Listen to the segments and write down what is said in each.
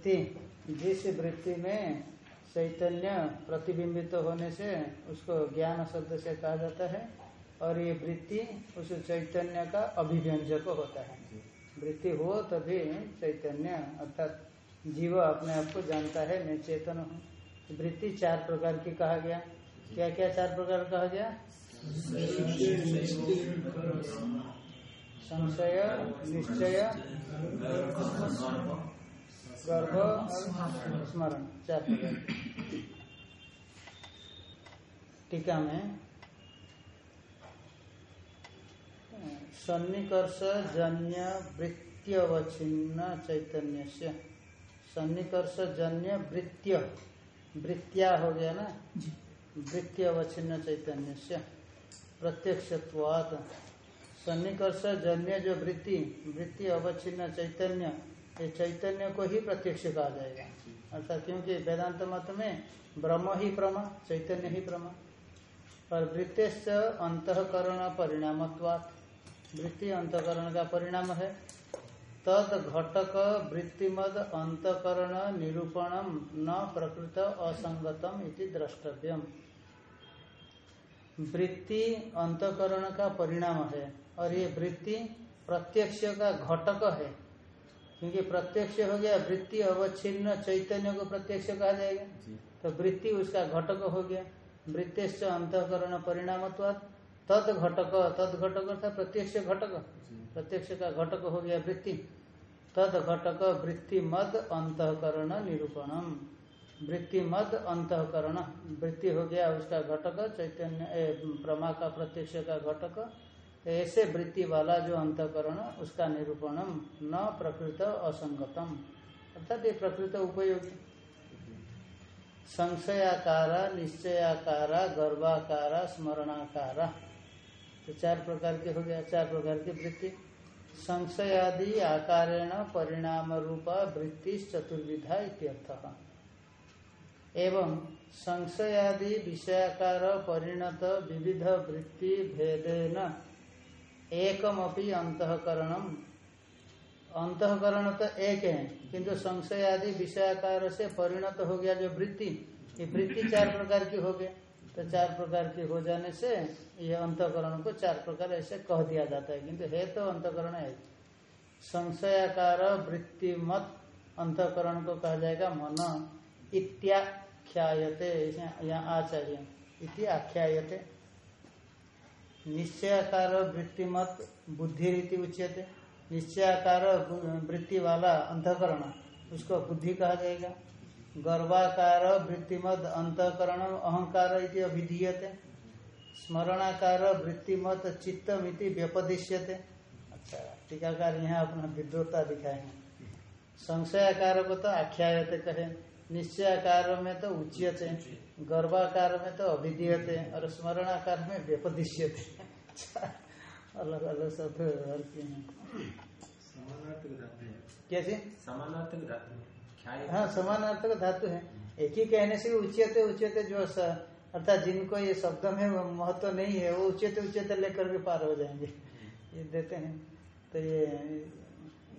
वृत्ति, जिस वृत्ति में चैतन्य प्रतिबिंबित तो होने से उसको ज्ञान शब्द से कहा जाता है, और ये वृत्ति उस चैतन्य का अभिव्यंजक होता है। वृत्ति हो तभी चैतन्य अर्थात जीव अपने आप को जानता है, मैं चेतन हूँ। वृत्ति चार प्रकार की कहा गया। क्या क्या चार प्रकार कहा गया? संशय, निश्चय गर्भ और स्मरण। चार प्रकार। टीका में सन्निकर्ष जन्य वृत्त्यवच्छिन्न चैतन्य से सन्निकर्ष जन्य वृत्य वृत्तिया हो गया ना? वृत्त्यवच्छिन्न चैतन्य से प्रत्यक्षत्वात्। सन्निकर्ष जन्य जो वृत्ति वृत्ति अवच्छिन्न चैतन्य। चैतन्य को ही प्रत्यक्ष कहा जाएगा। अर्थात क्योंकि वेदांत मत में ब्रह्म ही प्रमा चैतन्य ही प्रमा और वृत्तेश्च अंतकरण परिणामत्वात्। वृत्ति अंतकरण का परिणाम है। तद घटक वृत्तिमद अंतकरण निरूपणम न प्रकृत असंगतम इति द्रष्टव्यम। वृत्ति अंतकरण का परिणाम है और ये वृत्ति प्रत्यक्ष का घटक है। क्योंकि प्रत्यक्ष हो गया वृत्ति अवच्छिन्न चैतन्य को प्रत्यक्ष कहा जाएगा। तो वृत्ति उसका घटक हो गया। वृत्तेश्च अंतकरण परिणाम तद घटक तद घटक अर्थात प्रत्यक्ष घटक। प्रत्यक्ष का घटक हो गया वृत्ति। तद घटक वृत्ति मद अंतकरण निरूपणम। वृत्ति मद अंतकरण। वृत्ति हो गया उसका घटक चैतन्य प्रमा का प्रत्यक्ष का घटक। ऐसे वृत्ति वाला जो अंतकरण, उसका निरूपणम न प्रकृत असंगतम। अर्थात ये प्रकृत उपयोगी। संशयाकारा, निश्चयाकारा, गर्भाकारा, स्मरणाकारा। तो चार प्रकार के हो गया, चार प्रकार की वृत्ति। संशयादि आकारेण परिणाम रूपा वृत्ति चतुर्विधा इत्यर्थ। एवं संशयादि विषयाकार, परिणत, विविध वृत्ति भेदेन एकमपि अंतकरणम। अंतकरण तो एक है, किंतु संशय आदि विषयाकार से परिणत हो गया जो वृत्ति, ये वृत्ति चार प्रकार की हो गया। तो चार प्रकार की हो जाने से ये अंतकरण को चार प्रकार ऐसे कह दिया जाता है, किंतु है तो अंतकरण है। संशयाकार वृत्ति मत अंतकरण को कहा जाएगा मन। इत्याख्यायते यहाँ आचार्य। इति आख्यायते निश्चयाकार वृत्तिमत बुद्धि रीति उच्यते। निश्चयाकार वृत्ति वाला अंतकरण, उसको बुद्धि कहा जाएगा। गर्भाकार वृत्तिमत अंतकरण, अहंकार इति अभिधीयते। स्मरणाकार वृत्तिमत चित्तमिति व्यपदिश्यते। अच्छा टीकाकार यहाँ अपना विद्वता दिखाए। संशयाकार को तो आख्यायते कहे। निश्चयाकार में तो उच्यते। गर्भाकार में तो अभिधीयते और स्मरणाकार में व्यपदिश्यते अलग अलग शब्द अर्थ हैं। कैसे समानार्थक धातु हाँ। समानार्थक धातु है। एक ही कहने से उच्चते उच्चते जो अर्थात जिनको ये शब्द में महत्व तो नहीं है वो उच्चते उच्चते लेकर के पार हो जाएँगे। ये देते हैं। तो ये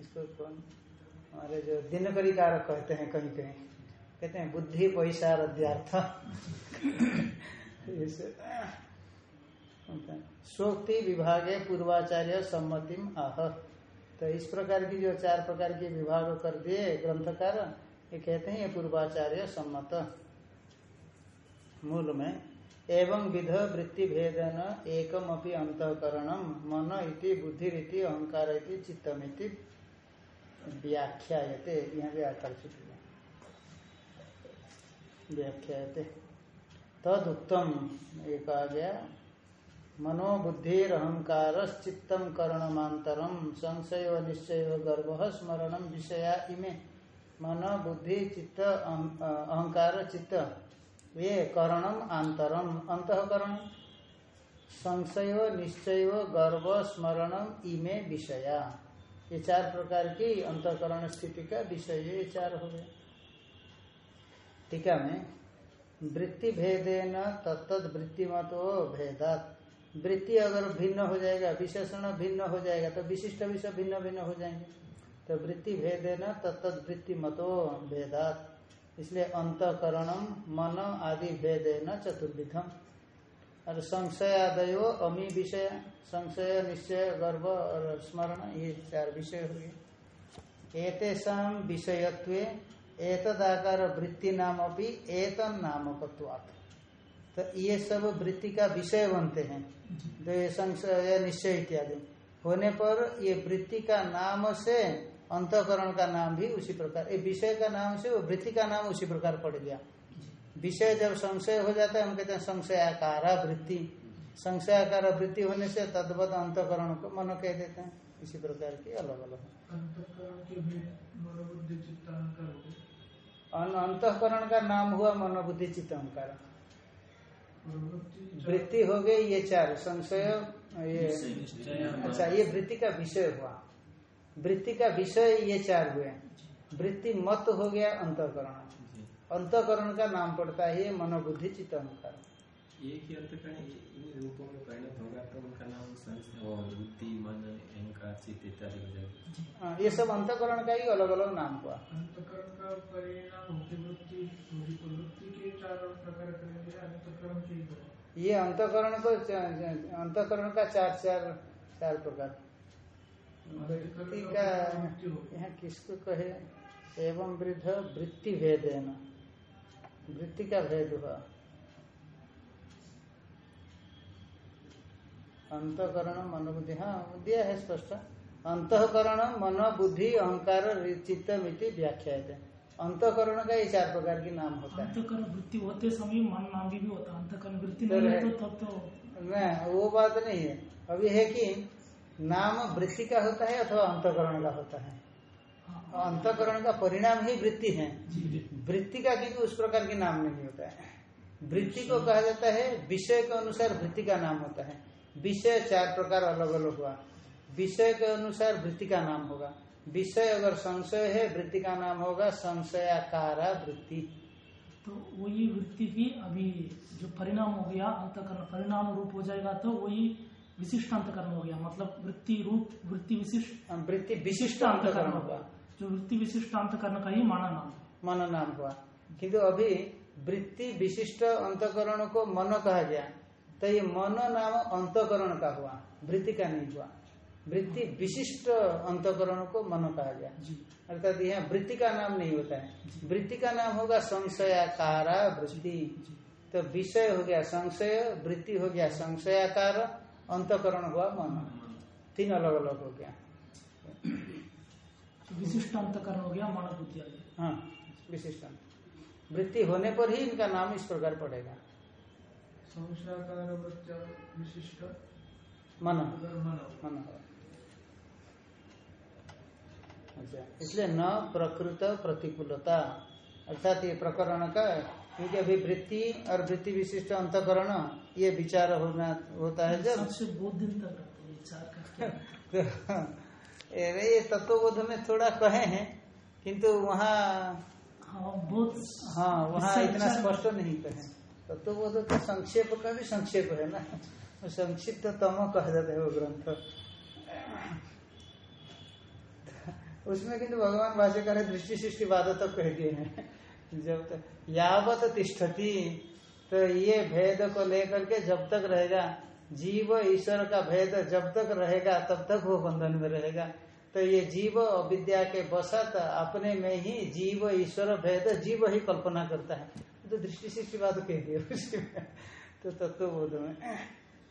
इसको कौन? हमारे जो दिनकरी कारक कहते हैं कहीं कहीं कहते हैं, बुद्धि पैसारध्यार्थ सोक्ति विभागे पूर्वाचार्य सम्मतिम आह। तो इस प्रकार की जो चार प्रकार के विभाग कर दिए ग्रंथकार, ये कहते हैं ये पूर्वाचार्य सम्मत। मूल में, एवं विध वृत्ति भेदन एकम अपनी अंतकरणम, मन इति बुद्धि अहंकार चित्तमिति व्याख्यायते। यहाँ भी आकर्षित व्याख्यायते। तद उत्तम ये गया मनोबुद्धिरहंकार चित्तम करणमांतरम संशय निश्चय गर्भ स्मरण, विषया इमे। मन बुद्धि चित्त अहंकार चित्त ये करणम आंतरम अंतकरण संशय निश्चय गर्भ स्मरणम इमे विषया। ये चार प्रकार की अंतकरण स्थिति का विषय ये चार हो गए टीका में, वृत्ति भेदेन तत्त वृत्तिमतो भेदात। वृत्ति अगर भिन्न हो जाएगा, विशेषण भिन्न हो जाएगा तो विशिष्ट विषय भिन्न भिन्न हो जाएँगे। तो वृत्ति भेदे न तत्त वृत्ति मतो भेदात। इसलिए अंतकरणम मन आदि भेदे न चतुर्विधम। और संशय आदयो अमी विषय, संशय, निश्चय गर्व और स्मरण, ये चार विषय हुए एतेषाम विषयत्व एतदाकार वृत्ति नाम अपनी एतन नामकत्वात् तो ये सब वृत्ति का विषय बनते हैं। तो ये संशय निश्चय इत्यादि। होने पर ये वृत्ति का नाम से अंतकरण का नाम भी उसी प्रकार। ये विषय का नाम से वो वृत्ति का नाम उसी प्रकार पड़ गया। विषय जब संशय हो जाता है हम कहते हैं संशयाकारा वृत्ति। संशयाकार वृत्ति होने से तद्वत अंतकरण को मन कह देते हैं। इसी प्रकार की अलग अलग अंतकरण का नाम हुआ मनोबुद्धि चित्त अहंकार। वृत्ति हो गई ये चार संशय ये अच्छा ये वृत्ति का विषय हुआ। वृत्ति का विषय ये चार हुए। वृत्ति मत हो गया अंतकरण। अंतकरण का नाम पड़ता है ये मनोबुद्धि चित्त अहंकार। एक ही अंतकरण इन रूपों में परिणत होगा तो उनका नाम और बुद्धि मन हो जाएगा हाँ, ये सब अंतकरण का ही अलग अलग नाम हुआ। अंतकरण का परिणाम ये अंतकरण को अंतकरण का चार चार चार प्रकार। वृत्ति का यहाँ किसको कहे? एवं वृद्ध वृत्ति भेद है ना वृत्ति का भेद हुआ। अंतकरण मनोबुद्धि। हाँ दिया है स्पष्ट। अंतकरण मन बुद्धि अहंकार चित्त मिति व्याख्या है अंतकरण का ये चार प्रकार की नाम होता है। अंतकरण वृत्ति होते समय मन नाम भी, होता अंतकरण वृत्ति नहीं है तो तब तो नहीं वो बात नहीं है। अभी है कि नाम वृत्ति का होता है अथवा अंतकरण का होता है। हाँ। अंतकरण का परिणाम ही वृत्ति है। वृत्ति का किंतु उस प्रकार की नाम नहीं होता है। वृत्ति को कहा जाता है विषय के अनुसार वृत्ति का नाम होता है। विषय चार प्रकार अलग अलग हुआ। विषय के अनुसार वृत्ति का नाम होगा। विषय अगर संशय है वृत्ति का नाम होगा संशयाकारा वृत्ति। तो वही वृत्ति की अभी जो परिणाम हो गया अंतकरण परिणाम रूप हो जाएगा तो वही विशिष्ट अंतकरण हो गया। मतलब वृत्ति रूप वृत्ति विशिष्ट वृत्ति विशिष्ट अंतकरण होगा। जो वृत्ति विशिष्ट अंतकरण का ही माना नाम। माना नाम हुआ। किंतु अभी वृत्ति विशिष्ट अंतकरण को मन कहा गया। तो ये मन नाम अंतकरण का हुआ वृत्ति का नहीं हुआ। वृत्ति विशिष्ट अंतकरण को मन कहा गया। अर्थात यहाँ वृत्ति का नाम नहीं होता है। वृत्ति का नाम होगा संशयाकारा वृत्ति। तो विषय हो गया संशय वृत्ति हो गया संशयाकार अंतकरण हुआ मन। तीन अलग अलग हो गया। विशिष्ट अंतकरण हो गया मन बुद्धि हाँ विशिष्ट। वृत्ति होने पर ही इनका नाम इस प्रकार पड़ेगा। विशिष्ट। मन। मन। अच्छा इसलिए न प्रकृत प्रतिकूलता। अर्थात ये प्रकरण का क्योंकि अभी वृत्ति और वृत्ति विशिष्ट अंतकरण ये विचार होना होता है जब बहुत दिन तक ये तत्वबोध में थोड़ा कहे हैं किंतु वहाँ हाँ हाँ वहाँ इतना स्पष्ट नहीं कहे। तत्वबोध तो संक्षेप का भी संक्षेप है ना? संक्षिप्त तम कहा जाता है वो ग्रंथ। उसमें किंतु भगवान भाष्यकार दृष्टि सृष्टि बाद तक कह दिए हैं। जब तक यावत तिष्ठती तो ये भेद को लेकर के जब तक रहेगा, जीव ईश्वर का भेद जब तक रहेगा, तब तक वो बंधन में रहेगा। तो ये जीव अविद्या के बसत अपने में ही जीव ईश्वर भेद जीव ही कल्पना करता है। तो दृष्टि सृष्टि बात कह दिए उसमें तो तत्व बोध में।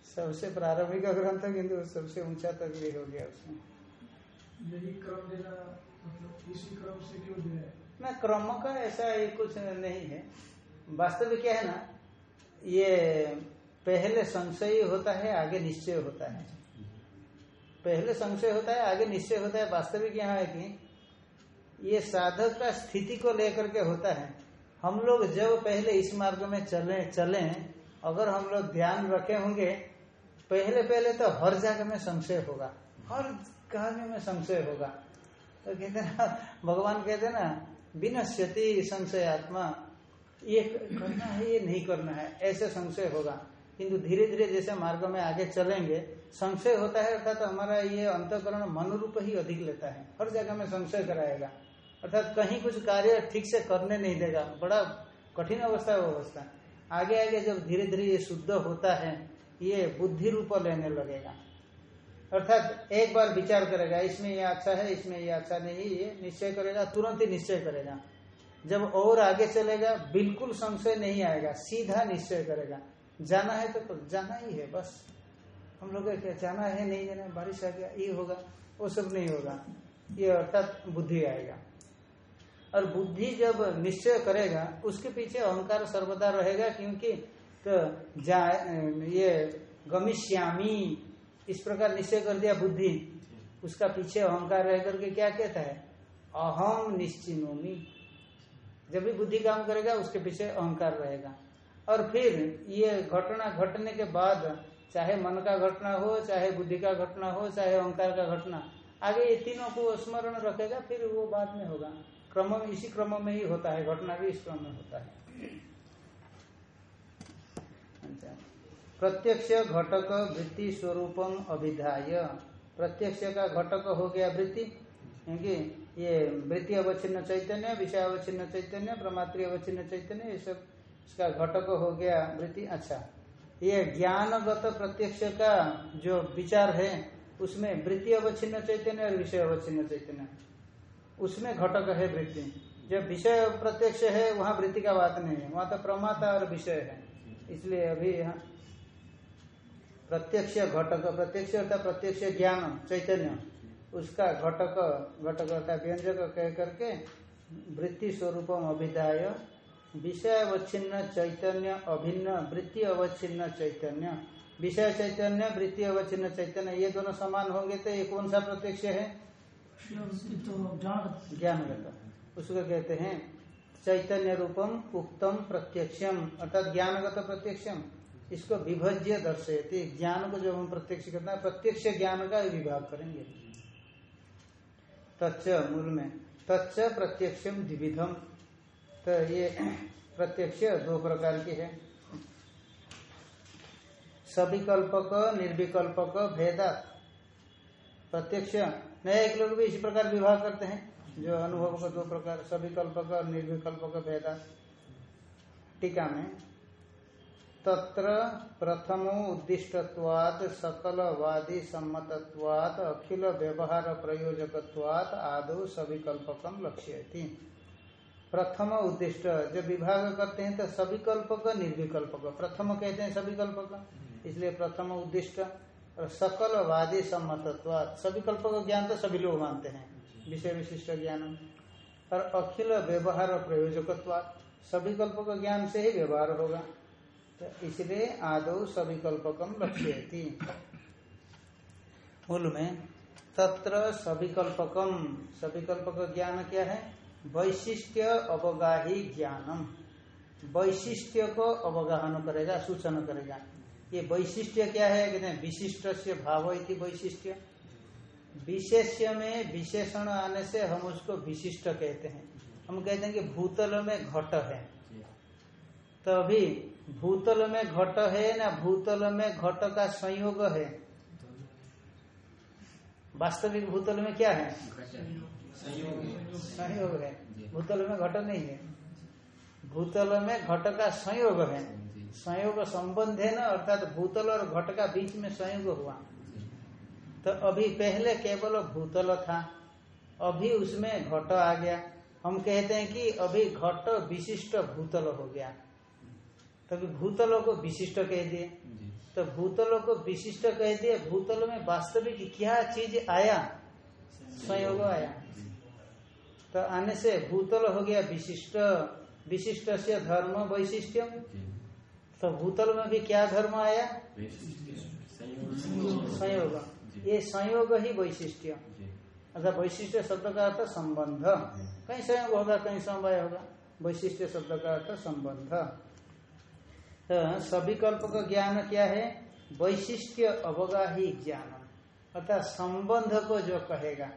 सबसे प्रारंभिक ग्रंथ किंतु सबसे ऊँचा तक ये हो गया उसमें। यही क्रम देना मतलब इसी क्रम से क्यों दिया ना क्रम का ऐसा ये कुछ नहीं है। वास्तविक क्या है ना ये पहले संशय होता है आगे निश्चय होता है। पहले संशय होता है आगे निश्चय होता है। वास्तविक यहाँ है कि ये साधक का स्थिति को लेकर के होता है। हम लोग जब पहले इस मार्ग में चले चले, अगर हम लोग ध्यान रखे होंगे, पहले पहले तो हर जगह में संशय होगा। हर कार्य में संशय होगा। तो कहते ना भगवान कहते ना, बिना विनश्यति संशय आत्मा, ये करना है, ये नहीं करना है, ऐसे संशय होगा। किंतु धीरे धीरे जैसे मार्ग में आगे चलेंगे, संशय होता है, अर्थात तो हमारा ये अंतकरण मन रूप ही अधिक लेता है। हर जगह में संशय कराएगा। अर्थात कहीं कुछ कार्य ठीक से करने नहीं देगा। बड़ा कठिन अवस्था वो अवस्था। आगे आगे जब धीरे धीरे ये शुद्ध होता है, ये बुद्धि रूप लेने लगेगा। अर्थात एक बार विचार करेगा, इसमें ये अच्छा है, इसमें ये अच्छा नहीं, ये निश्चय करेगा, तुरंत ही निश्चय करेगा। जब और आगे चलेगा, बिल्कुल संशय नहीं आएगा, सीधा निश्चय करेगा। जाना है तो जाना ही है, बस। हम लोग क्या जाना है, नहीं जाना बारिश आ गया, ये होगा, वो सब नहीं होगा। ये अर्थात बुद्धि आएगा। और बुद्धि जब निश्चय करेगा, उसके पीछे अहंकार सर्वदा रहेगा, क्योंकि तो ये गमिष्यामी, इस प्रकार निश्चय कर दिया बुद्धि। उसका पीछे अहंकार रह करके क्या कहता है? अहम निश्चिनोमी। जब भी बुद्धि काम करेगा, उसके पीछे अहंकार रहेगा। और फिर ये घटना घटने के बाद, चाहे मन का घटना हो, चाहे बुद्धि का घटना हो, चाहे अहंकार का घटना, आगे ये तीनों को स्मरण रखेगा, फिर वो बाद में होगा। क्रम इसी क्रम में ही होता है, घटना भी इस क्रम में होता है। अच्छा। प्रत्यक्ष घटक वृत्ति स्वरूपम अभिधाय। प्रत्यक्ष का घटक हो गया वृत्ति, क्योंकि ये वृत्ति अवच्छिन्न चैतन्य, विषय अवच्छिन्न चैतन्य प्रमात्री अवच्छिन्न चैतन्य, ये सब, इसका घटक हो गया वृत्ति। अच्छा। ये ज्ञानगत प्रत्यक्ष का जो विचार है, उसमें वृत्ति अवच्छिन्न चैतन्य और विषय अवच्छिन्न चैतन्य। उसमें घटक है वृत्ति। जब विषय प्रत्यक्ष है, वहाँ वृत्ति का बात नहीं है। वहाँ तो प्रमाता और विषय है। इसलिए अभी यहाँ प्रत्यक्ष घटक, प्रत्यक्ष अर्थात प्रत्यक्ष ज्ञान, चैतन्य, उसका घटक घटक अर्थात व्यंजक कह करके वृत्ति स्वरूपम अभिधाय विषय अवच्छिन्न चैतन्य, अभिन्न, वृत्ति अवच्छिन्न चैतन्य। विषय चैतन्य, वृत्ति अवच्छिन्न चैतन्य, ये दोनों समान होंगे तो ये कौन सा प्रत्यक्ष है? ज्ञान ज्ञानगत उसको कहते हैं, चैतन्य रूपम उक्तम प्रत्यक्षम, अर्थात ज्ञानगत प्रत्यक्षम। इसको विभज्य दर्शयती। ज्ञान को जब हम प्रत्यक्ष करते हैं, प्रत्यक्ष ज्ञान का विभाग करेंगे। तच्च मूल में, तच्च प्रत्यक्षम द्विविधम। तो ये प्रत्यक्ष दो प्रकार की है। सविकल्पक, निर्विकल्पक, भेदा। प्रत्यक्ष नए एक लोग भी इसी प्रकार विवाह करते हैं। जो अनुभव को दो प्रकार, सविकल्पक और निर्विकल्प का भेदा। टीका में, तत्र प्रथमो उद्दिष्टत्वात् सकलवादी सम्मतत्वात् अखिल व्यवहार प्रयोजकत्वात् आदौ सविकल्पकम लक्ष्यति। प्रथम उद्दिष्ट, जब विभाग करते हैं तो सविकल्पक, निर्विकल्पक। प्रथम कहते हैं सविकल्पक, इसलिए प्रथम उद्दिष्ट। और सकल वादी सम्मतत्व सभी कल्प का ज्ञान तो सभी लोग मानते हैं। विषय विशिष्ट ज्ञान। और अखिल व्यवहार प्रयोजकत्वात् का ज्ञान से ही व्यवहार होगा। तो इसलिए आदौ सविकल्पकम लक्ष्यति। मूल में, तत्र सविकल्पकम सविकल्पक ज्ञान क्या है? वैशिष्ट्य अवगाही ज्ञानम। वैशिष्ट्य को अवगाहन करेगा, सूचन करेगा। ये वैशिष्ट्य क्या है? कहते हैं विशिष्ट से भाव इति वैशिष्ट्य। विशेष्य में विशेषण आने से हम उसको विशिष्ट कहते हैं। हम कहते हैं कि भूतल में घट है। तो अभी भूतल में घट है ना भूतल में घट का संयोग है? वास्तविक भूतल में क्या है? संयोग है। भूतल में घट नहीं है। भूतल में घट का संयोग है। संयोग संबंध है ना अर्थात भूतल और घट का बीच में संयोग हुआ। तो अभी पहले केवल भूतल था अभी उसमें घट आ गया। हम कहते हैं कि अभी घट विशिष्ट भूतल हो गया। तभी भूतलों को विशिष्ट कह दिए। तो भूतलों को विशिष्ट कह दिए भूतल में वास्तविक क्या चीज़ आया? संयोग आया। तो आने से भूतल हो गया विशिष्ट। विशिष्ट से धर्म वैशिष्ट्य। तो भूतल में भी क्या धर्म आया? संयोग। ये संयोग ही वैशिष्ट्य। अर्थात वैशिष्ट शब्द का अर्थ संबंध। कहीं संयोग होगा कहीं समवाय होगा। वैशिष्ट शब्द का अर्थ संबंध। तो सविकल्प का ज्ञान क्या है? वैशिष्ट्य अवगाही ज्ञान। अर्थात संबंध को जो कहेगा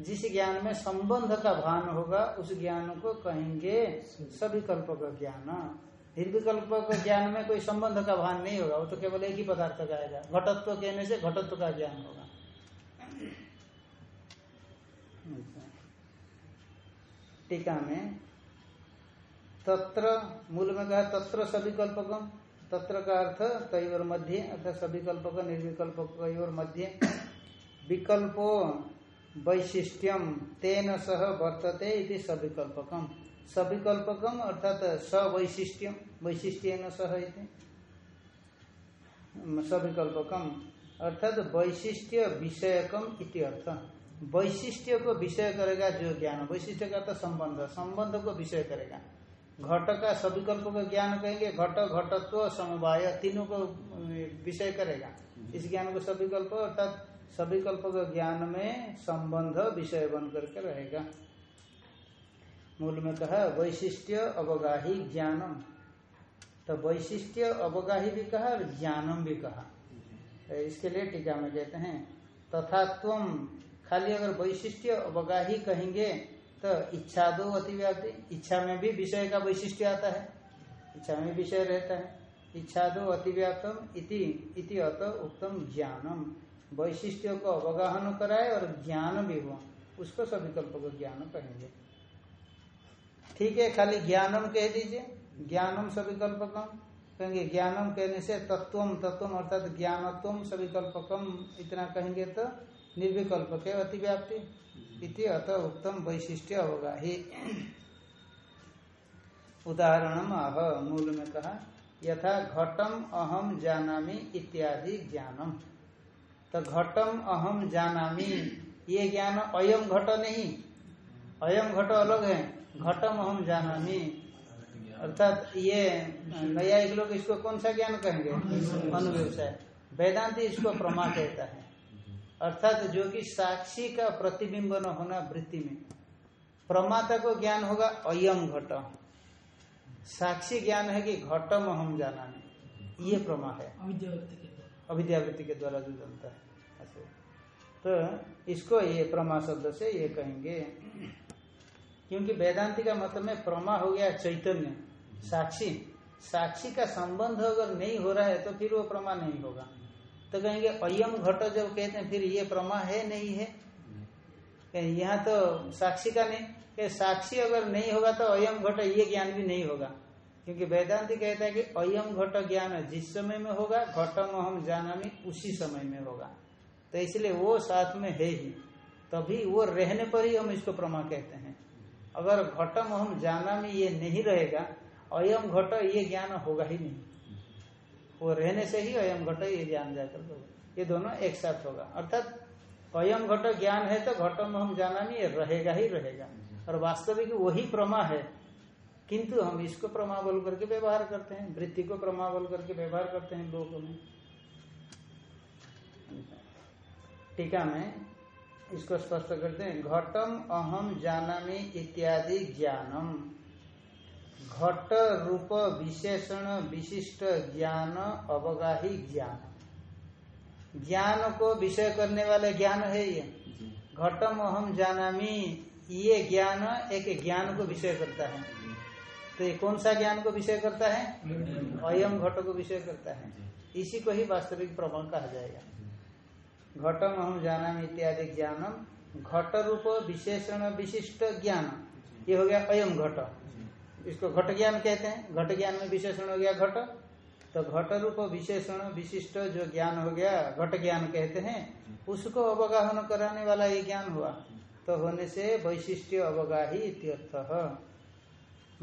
जिस ज्ञान में संबंध का भान होगा उस ज्ञान को कहेंगे सभी कल्प का ज्ञान। निर्विकल्प के ज्ञान में कोई संबंध का भान नहीं होगा। वो तो केवल एक ही पदार्थ का आएगा घटत्व कहने से घटत्व का ज्ञान होगा। टीका में, तत्र, मूल में कहा तत्र सभी कल्पकम तत्र का अर्थ कई और मध्य, अर्थात सभी कल्पक निर्विकल्प कई और मध्य। विकल्पो वैशिष्ट्यम, तेन सह वर्तते इति सविकल्पकम। सविकल्पकम अर्थात सवैशिष्ट्यम वैशिष्ट्य सह इति। सविकल्पकम अर्थात वैशिष्ट्य विषयकम इति अर्थ। वैशिष्ट्य को विषय करेगा जो ज्ञान। वैशिष्ट्य का तो संबंध संबंध को विषय करेगा। घट का सविकल्प का ज्ञान कहेंगे, घट, घटत्व, समवाय तीनों को विषय करेगा। इस ज्ञान को सविकल्प अर्थात सविकल्प का ज्ञान में संबंध विषय बन करके रहेगा। मूल में कहा वैशिष्ट्य अवगाही ज्ञानम। तो वैशिष्ट्य अवगाही भी कहा और ज्ञानम भी कहा। तो इसके लिए टीका में कहते हैं तथा तुम खाली अगर वैशिष्ट्य अवगाही कहेंगे तो इच्छा दो अतिव्याप्ति इच्छा में भी विषय का वैशिष्ट्य आता है। इच्छा में विषय रहता है। इच्छा दो अतिव्याप्तम इति इति अत उत्तम ज्ञानम। वैशिष्ट्य को अवगाहन कराए और ज्ञान भी हो, उसको सविकल्प को ज्ञान कहेंगे। ठीक है, खाली ज्ञानम कह दीजिए। ज्ञानम सविकल्पकम। कहेंगे, ज्ञानम कहने से तत्वम तत्वम अर्थात ज्ञानत्व सविकल्पकम, इतना कहेंगे तो निर्विकल्प के अतिव्याप्ति। इति अत उत्तम वैशिष्ट्य होगा ही उदाहरण आह, मूल में कहा, यथा घटम अहम जानामी इत्यादि ज्ञानम। तो घटम अहम जानामी। ये ज्ञान अयम घट नहीं। अयम घट अलग है। घटम अहम जानामी। अर्थात ये, नया एक लोग इसको कौन सा ज्ञान कहेंगे? अनुव्यवसाय। वेदांति इसको प्रमा कहता है। अर्थात जो कि साक्षी का प्रतिबिंब न होना वृत्ति में। प्रमाता को ज्ञान होगा अयम घट। साक्षी ज्ञान है कि घटम हम जाना ये प्रमा है। अविद्यावृत्ति के द्वारा जो जनता है तो इसको ये प्रमा शब्द से ये कहेंगे। क्योंकि वेदांति का मत में प्रमा हो गया चैतन्य, साक्षी। साक्षी का संबंध अगर नहीं हो रहा है तो फिर वो प्रमा नहीं होगा। तो कहेंगे, अयम घट जब कहते हैं, फिर ये प्रमा है, नहीं है? यहाँ तो साक्षी का नहीं। साक्षी अगर नहीं होगा तो अयम घट, ये ज्ञान भी नहीं होगा। क्योंकि वेदांति कहता है कि अयम घट ज्ञान जिस समय में होगा, घटम हम जाना उसी समय में होगा। तो इसलिए वो साथ में है ही। तभी वो रहने पर ही हम इसको प्रमा कहते हैं। अगर घटम हम जाना में ये नहीं रहेगा अयम घट ये ज्ञान होगा ही नहीं। वो रहने से ही अयम घट ये ज्ञान जाकर होगा। ये दोनों एक साथ होगा। अर्थात अयम घट ज्ञान है तो घटम हम जाना नहीं ये रहेगा ही रहेगा। और वास्तविक वही प्रमा है किंतु हम इसको प्रमा बोल करके व्यवहार करते हैं वृत्ति को प्रमा बोल करके व्यवहार करते हैं लोगों में। टीका में इसको स्पष्ट करते हैं घटम अहम जानामी इत्यादि ज्ञानम। घट रूप विशेषण विशिष्ट ज्ञान अवगाही ज्ञान। ज्ञान को विषय करने वाले ज्ञान है ये। घटम अहम जानामी ये ज्ञान एक ज्ञान को विषय करता है। तो ये कौन सा ज्ञान को विषय करता है? अयम घट को विषय करता है। इसी को ही वास्तविक प्रमाण कहा जाएगा। घटम हम जाना इत्यादि ज्ञानम घट रूप विशेषण विशिष्ट ज्ञान। ये हो गया अयम घट। इसको घट ज्ञान कहते हैं। घट ज्ञान में विशेषण हो गया घट। तो घट रूप विशेषण विशिष्ट जो ज्ञान हो गया घट ज्ञान कहते हैं उसको अवगाहन कराने वाला ये ज्ञान हुआ। तो होने से वैशिष्ट्य अवगाही इत्यर्थ।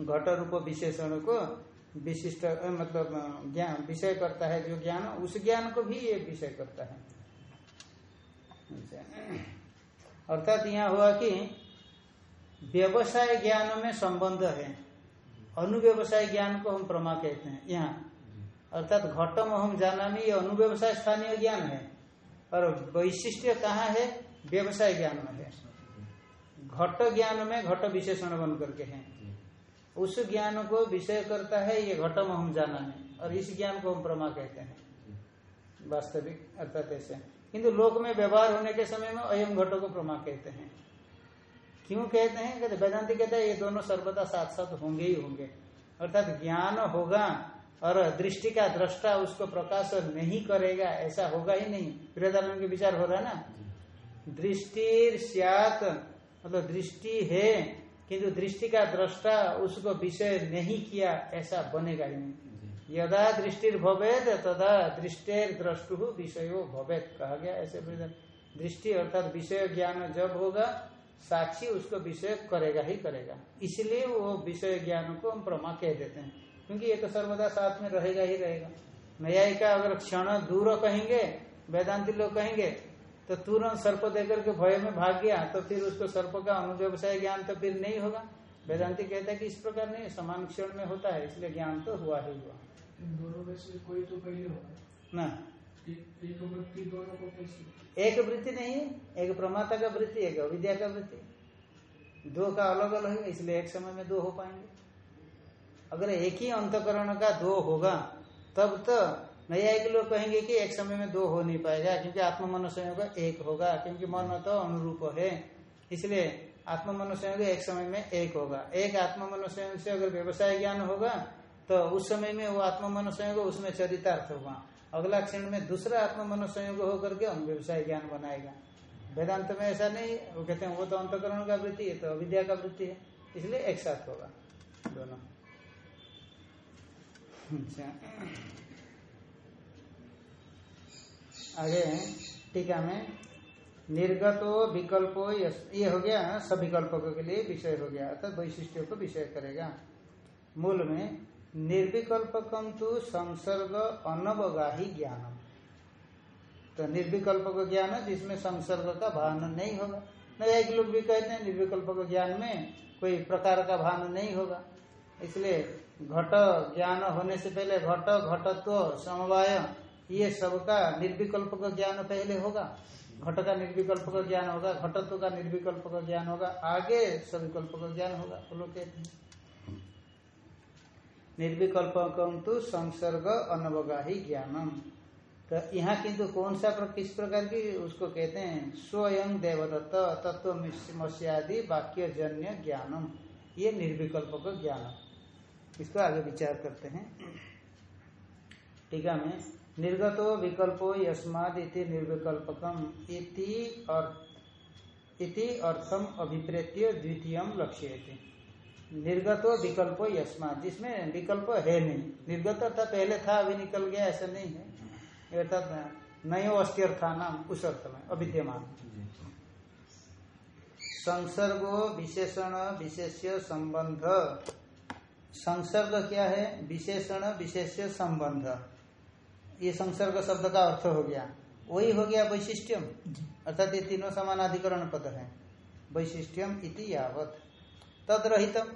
घट रूप विशेषण को विशिष्ट मतलब ज्ञान विषय करता है, जो ज्ञान, उस ज्ञान को भी ये विषय करता है। अर्थात यहाँ हुआ कि व्यवसाय ज्ञान में संबंध है। अनुव्यवसाय ज्ञान को हम प्रमा कहते हैं, यहाँ। अर्थात घटम हम जाना नहीं, ये अनुव्यवसाय स्थानीय ज्ञान है। और वैशिष्ट कहाँ है? व्यवसाय ज्ञान में है। घट ज्ञान में घट विशेषण बन करके है। उस ज्ञान को विषय करता है, ये घटम हम जाना है। और इस ज्ञान को हम प्रमा कहते हैं। वास्तविक, अर्थात ऐसे। किंतु लोक में व्यवहार होने के समय में अयम घटो को प्रमा कहते हैं। क्यों कहते हैं? कहते वेदांति कहते हैं, ये दोनों सर्वदा साथ साथ होंगे ही होंगे। अर्थात ज्ञान होगा और दृष्टि का दृष्टा उसको प्रकाश नहीं करेगा, ऐसा होगा ही नहीं। प्रियदान के विचार हो रहा है ना? दृष्टि मतलब दृष्टि है किंतु दृष्टि का दृष्टा उसको विषय नहीं किया ऐसा बनेगा ही नहीं। यदा दृष्टि भवेद तदा दृष्टेर द्रष्टु विषयो भवेद कहा गया ऐसे दृष्टि अर्थात विषय ज्ञान जब होगा साक्षी उसको विषय करेगा ही करेगा। इसलिए वो विषय ज्ञान को हम प्रमा कह देते हैं क्योंकि ये तो सर्वदा साथ में रहेगा ही रहेगा। न्यायिका अगर क्षण दूर कहेंगे वेदांति लोग कहेंगे तो तुरंत सर्प देकर के भय में भाग गया तो फिर उसको सर्प का अनुव्यवसाय ज्ञान तो फिर नहीं होगा। वेदांति कहता है कि इस प्रकार नहीं समान क्षण में होता है इसलिए ज्ञान तो हुआ ही हुआ। दोनों में से कोई तो पहले होगा। ना। एक वृत्ति दोनों को कैसे? एक वृत्ति नहीं है एक प्रमाता का वृत्ति एक अविद्या का वृत्ति। दो का अलग अलग है इसलिए एक समय में दो हो पाएँगे। अगर एक ही अंतकरण का दो होगा तब तो नया लोग कहेंगे कि एक समय में दो हो नहीं पाएगा, क्योंकि आत्म मन संयोग एक होगा, क्योंकि मन तो अनुरूप है। इसलिए आत्म मन संयोग एक समय में एक होगा। एक आत्म मन संयोग से अगर व्यवसाय ज्ञान होगा तो उस समय में वो आत्म मन संयोग उसमें चरितार्थ होगा। अगला क्षण में दूसरा आत्म मन संयोग होकर के हम व्यवसाय ज्ञान बनाएगा। वेदांत में ऐसा नहीं, वो कहते हैं, वो तो अंतकरण का वृत्ति है तो अविद्या का वृत्ति है, इसलिए एक साथ होगा। दोनों अच्छा आगे टीका में निर्गतो विकल्पो ये हो गया, सब विकल्पों के लिए विषय हो गया, अर्थात वैशिष्ट्यों को विषय करेगा। मूल में निर्विकल्पकम तो संसर्ग अनवगाही ज्ञानम। तो निर्विकल्प का ज्ञान है, जिसमें संसर्ग का भान नहीं होगा। नहीं एक लोग भी कहते हैं निर्विकल्प का ज्ञान में कोई प्रकार का भान नहीं होगा। इसलिए घट ज्ञान होने से पहले घट, घटत्व, समवाय ये सबका निर्विकल्प का ज्ञान पहले होगा घट का निर्विकल्प का ज्ञान होगा घटत्व का निर्विकल्प का ज्ञान होगा आगे सविकल्प का ज्ञान होगा वो लोग कहते हैं निर्विकल्पकम तो संसर्ग अनवगाही ज्ञानम। तो यहाँ किंतु कौन सा प्र, किस प्रकार की उसको कहते हैं? स्वयं देवदत्त तत्व मस्यादि वाक्य जन्य ज्ञानम। ये निर्विकल्प का ज्ञान। इसको आगे विचार करते हैं। टीका में निर्गतो विकल्पो यस्माद इति निर्विकल्पकम इति इति अर्थम अभिप्रेत्य द्वितीय लक्ष्य निर्गतो विकल्पो यस्माद, जिसमें विकल्प है नहीं। निर्गत था पहले था, अभी निकल गया, ऐसा नहीं है। अर्थात नयो अस्त्यर्था नाम, उस अर्थ में, अविद्यमान। संसर्गो विशेषण विशेष्य संबंध। संसर्ग क्या है? विशेषण विशेष्य संबंध। ये संसर्ग शब्द का अर्थ हो गया। वही हो गया वैशिष्ट्यम। अर्थात ये तीनों समानाधिकरण पद है। वैशिष्ट्यम इति यावत। तद रहितम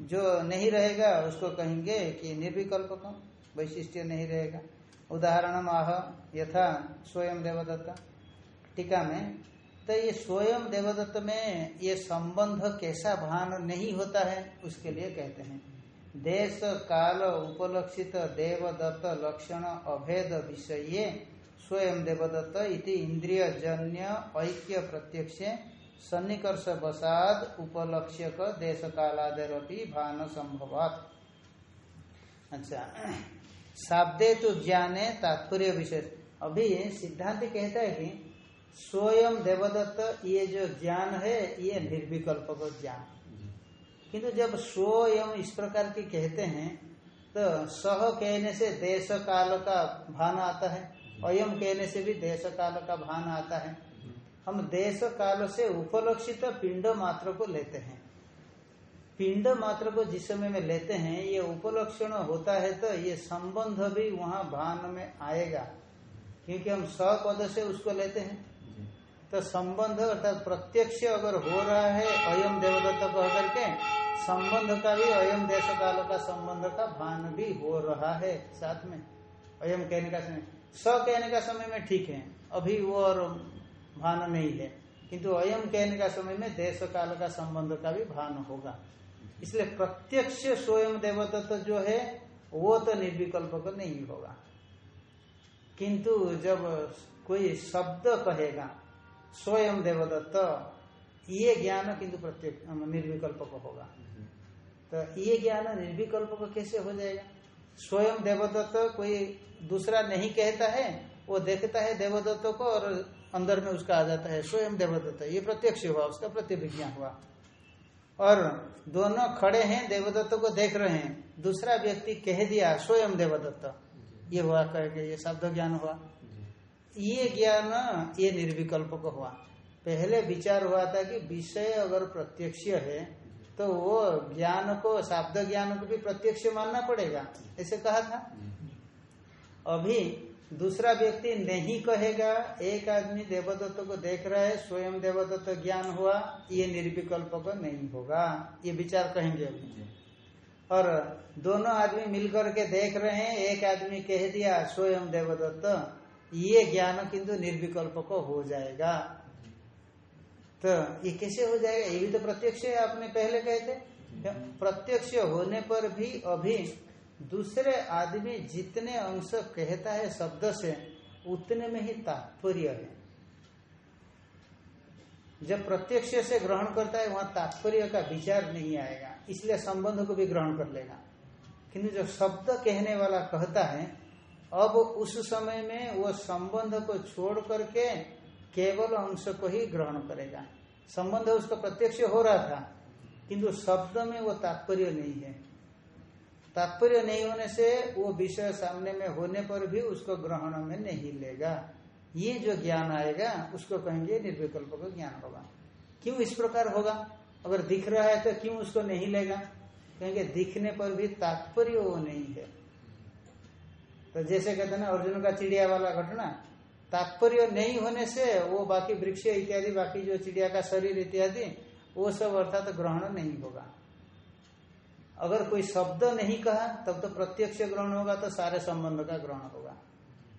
जो नहीं रहेगा उसको कहेंगे कि निर्विकल्पकम। वैशिष्ट्य नहीं रहेगा। उदाहरण आह यथा स्वयं देवदत्ता। टीका में तो ये स्वयं देवदत्त में ये संबंध कैसा भान नहीं होता है उसके लिए कहते हैं। देश काल उपलक्षित देवदत्त लक्षण अभेद विषय स्वयं देवदत्त इति इंद्रिय जन्य ऐक्य प्रत्यक्ष सन्निकर्ष वसाद उपलक्ष्यक देश कालादेरपी भान संभवात। अच्छा शाब्दे तो ज्ञाने तात्पर्य विशेष अभी सिद्धांत कहता है कि स्वयं देवदत्त ये जो ज्ञान है, ये निर्विकल्प ज्ञान। किंतु जब स्व एवं इस प्रकार की कहते हैं तो सह कहने से देश काल का भान आता है अयम कहने से भी देश काल का भान आता है। हम देश काल से उपलक्षित पिंड मात्र को लेते हैं। पिंड मात्र को जिस समय में लेते हैं, ये उपलक्षण होता है तो ये संबंध भी वहाँ भान में आएगा। क्योंकि हम पद से उसको लेते हैं। तो संबंध अर्थात प्रत्यक्ष अगर हो रहा है, अयम देवदत्त कह करके संबंध का भी, अयम देश काल का संबंध का भान भी हो रहा है साथ में। अयम कहने का समय, स कहने का समय में ठीक है, अभी वो और भान नहीं है, किंतु अयम कहने का समय में देश काल का संबंध का भी भान होगा। इसलिए प्रत्यक्ष स्वयं देवदत्त जो है, वो तो निर्विकल्प नहीं होगा। किंतु जब कोई शब्द कहेगा स्वयं देवदत्त, ये ज्ञान किंतु प्रत्येक निर्विकल्प को होगा। तो ये ज्ञान निर्विकल्प को कैसे हो जाएगा? स्वयं देवदत्त कोई दूसरा नहीं कहता है, वो देखता है देवदत्त को और अंदर में उसका आ जाता है, स्वयं देवदत्त। ये प्रत्यक्ष हुआ, उसका प्रतिविज्ञा हुआ। और दोनों खड़े हैं, देवदत्त को देख रहे हैं। दूसरा व्यक्ति कह दिया, स्वयं देवदत्त। ये हुआ करके, ये शब्द ज्ञान हुआ। ये ज्ञान ये निर्विकल्प को हुआ। पहले विचार हुआ था कि विषय अगर प्रत्यक्ष है तो वो ज्ञान को शाब्द ज्ञान को भी प्रत्यक्ष मानना पड़ेगा। ऐसे कहा था। अभी दूसरा व्यक्ति नहीं कहेगा एक आदमी देवदत्त को देख रहा है स्वयं देवदत्त ज्ञान हुआ ये निर्विकल्प को नहीं होगा। ये विचार कहेंगे अभी। और दोनों आदमी मिलकर के देख रहे हैं एक आदमी कह दिया स्वयं देवदत्त ये ज्ञान किंतु निर्विकल्प को हो जाएगा। तो ये कैसे हो जाएगा? ये भी तो प्रत्यक्ष है, आपने पहले कहे थे। प्रत्यक्ष होने पर भी अभी दूसरे आदमी जितने अंश कहता है शब्द से, उतने में ही तात्पर्य है। जब प्रत्यक्ष से ग्रहण करता है, वहाँ तात्पर्य का विचार नहीं आएगा। इसलिए संबंध को भी ग्रहण कर लेगा किंतु जो शब्द कहने वाला कहता है अब उस समय में वो संबंध को छोड़ करके केवल अंश को ही ग्रहण करेगा। संबंध उसका प्रत्यक्ष हो रहा था, किंतु शब्द में वो तात्पर्य नहीं है। तात्पर्य नहीं होने से वो विषय सामने में होने पर भी उसको ग्रहण में नहीं लेगा। ये जो ज्ञान आएगा, उसको कहेंगे निर्विकल्प का ज्ञान होगा। क्यों इस प्रकार होगा? अगर दिख रहा है तो क्यों उसको नहीं लेगा? कहेंगे दिखने पर भी तात्पर्य वो नहीं है। तो जैसे कहते हैं ना अर्जुन का चिड़िया वाला घटना तात्पर्य नहीं होने से वो बाकी वृक्ष इत्यादि बाकी जो चिड़िया का शरीर इत्यादि वो सब अर्थात तो ग्रहण नहीं होगा। अगर कोई शब्द नहीं कहा तब तो प्रत्यक्ष ग्रहण होगा तो सारे संबंध का ग्रहण होगा।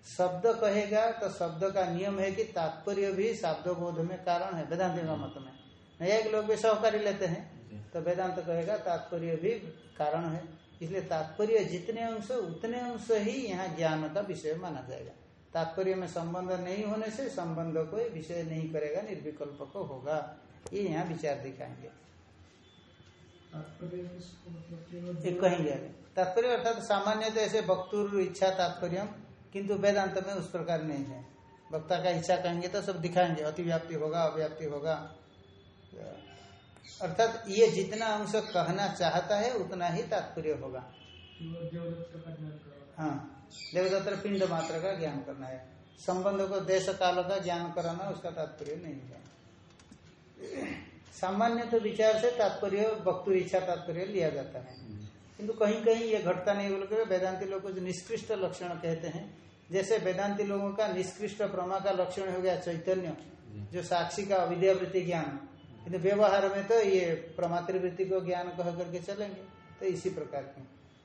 शब्द कहेगा तो शब्द का नियम है कि तात्पर्य भी शब्द बोध में कारण है वेदांत का मत में। नया लोग भी सहकारी लेते हैं तो वेदांत कहेगा तात्पर्य भी कारण है। इसलिए तात्पर्य जितने अंश उतने अंश ही यहाँ ज्ञान का विषय माना जाएगा। तात्पर्य में संबंध नहीं होने से संबंध को विषय नहीं करेगा निर्विकल्प को होगा। ये यहाँ विचार दिखाएँगे। तात्पर्य कहेंगे। तात्पर्य अर्थात सामान्य तो ऐसे वक्तुर इच्छा तात्पर्य किंतु वेदांत में उस प्रकार नहीं है। वक्ता का इच्छा कहेंगे तो सब दिखाएँगे। अतिव्याप्ति होगा अव्याप्ति होगा। अर्थात ये जितना अंश कहना चाहता है, उतना ही तात्पर्य होगा। हाँ देवदत्त पिंड मात्र का ज्ञान करना है। संबंध को देश काल का ज्ञान कराना उसका तात्पर्य नहीं है सामान्य तो विचार से तात्पर्य वक्तु इच्छा तात्पर्य लिया जाता है। किंतु कहीं कहीं ये घटता नहीं, बोल कर वेदांति लोग को जो निष्कृष्ट लक्षण कहते हैं। जैसे वेदांति लोगों का निष्कृष्ट प्रमा का लक्षण हो गया चैतन्य, जो साक्षी का अविद्यावृत्ति ज्ञान। किंतु व्यवहार में तो ये प्रमातृवृत्ति को ज्ञान कह करके चलेंगे। तो इसी प्रकार के।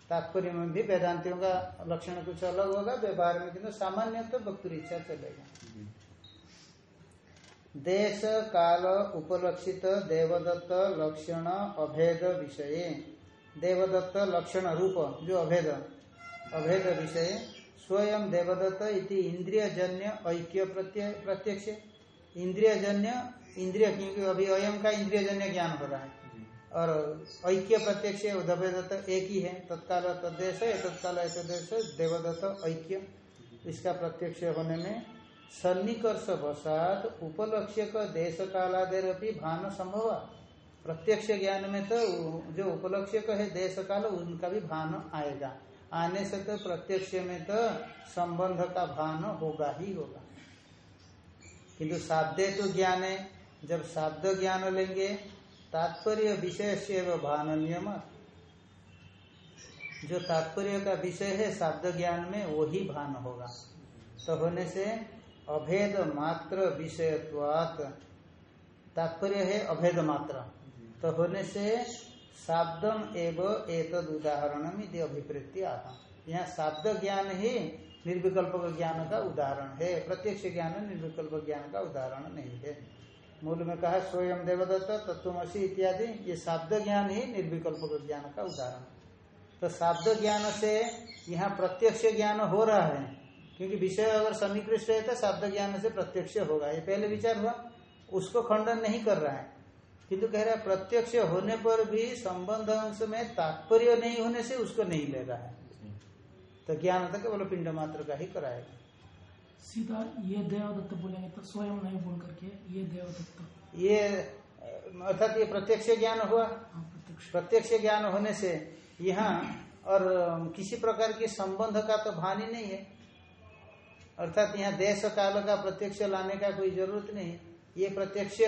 तात्पर्य में भी वेदांतियों का लक्षण कुछ अलग होगा, व्यवहार में किंतु सामान्य तो भक्ति इच्छा चलेगा। देश, काल, उपलक्षित, देवदत्त, लक्षण, अभेद विषय। देवदत्त, लक्षण रूप, जो अभेद। अभेद विषय। स्वयं देवदत्त इति इंद्रियजन्य, ऐक्य प्रत्यय प्रत्यक्ष। इंद्रियजन्य इंद्रिय क्योंकि अभी अयम का इंद्रियजन्य ज्ञान हो रहा है। और ऐक्य प्रत्यक्ष उदभेदत्त एक ही है तत्काल तद्देश है तत्काल तद्देश देवदत्त ऐक्य। इसका प्रत्यक्ष होने में सन्निकर्ष वसात उपलक्ष्य का देश कालादेर भी भान संभव। प्रत्यक्ष ज्ञान में तो जो उपलक्ष्य का है देश काल उनका भी भान आएगा। आने से तो प्रत्यक्ष में तो संबंध का भान होगा ही होगा। किंतु साध्य तो ज्ञान है जब शाब्द ज्ञान लेंगे, तात्पर्य विषय से भान नियम जो तात्पर्य का विषय है शाब्द ज्ञान में, वही भान होगा। तो होने से अभेद मात्र विषयत्वात। तात्पर्य है अभेद मात्र। तो होने से शाब्दम एवं एतद उदाहरण यदि अभिप्रेत्ति आता यहाँ शाब्द ज्ञान ही निर्विकल्प ज्ञान का उदाहरण है। प्रत्यक्ष ज्ञान निर्विकल्प ज्ञान का उदाहरण नहीं है। मूल में कहा स्वयं देवदत्त तत्वमसी इत्यादि। ये शाब्द ज्ञान ही निर्विकल्प ज्ञान का उदाहरण तो शाब्द ज्ञान से यहाँ प्रत्यक्ष ज्ञान हो रहा है, क्योंकि विषय अगर समीकृष्ट है तो शाब्द ज्ञान से प्रत्यक्ष होगा। ये पहले विचार हुआ, उसको खंडन नहीं कर रहा है। किंतु कह रहा है, प्रत्यक्ष होने पर भी संबंध अंश में तात्पर्य नहीं होने से उसको नहीं ले रहा है। तो ज्ञान तो केवल पिंड मात्र का ही कराएगा सीधा ये देवदत्त बोलेंगे तो स्वयं नहीं बोल करके ये देवदत्त ये अर्थात ये प्रत्यक्ष ज्ञान हुआ। हाँ, प्रत्यक्ष। ज्ञान होने से यहाँ और किसी प्रकार की संबंध का तो भान ही नहीं है। अर्थात यहाँ देश काल का प्रत्यक्ष लाने का कोई ज़रूरत नहीं। ये प्रत्यक्ष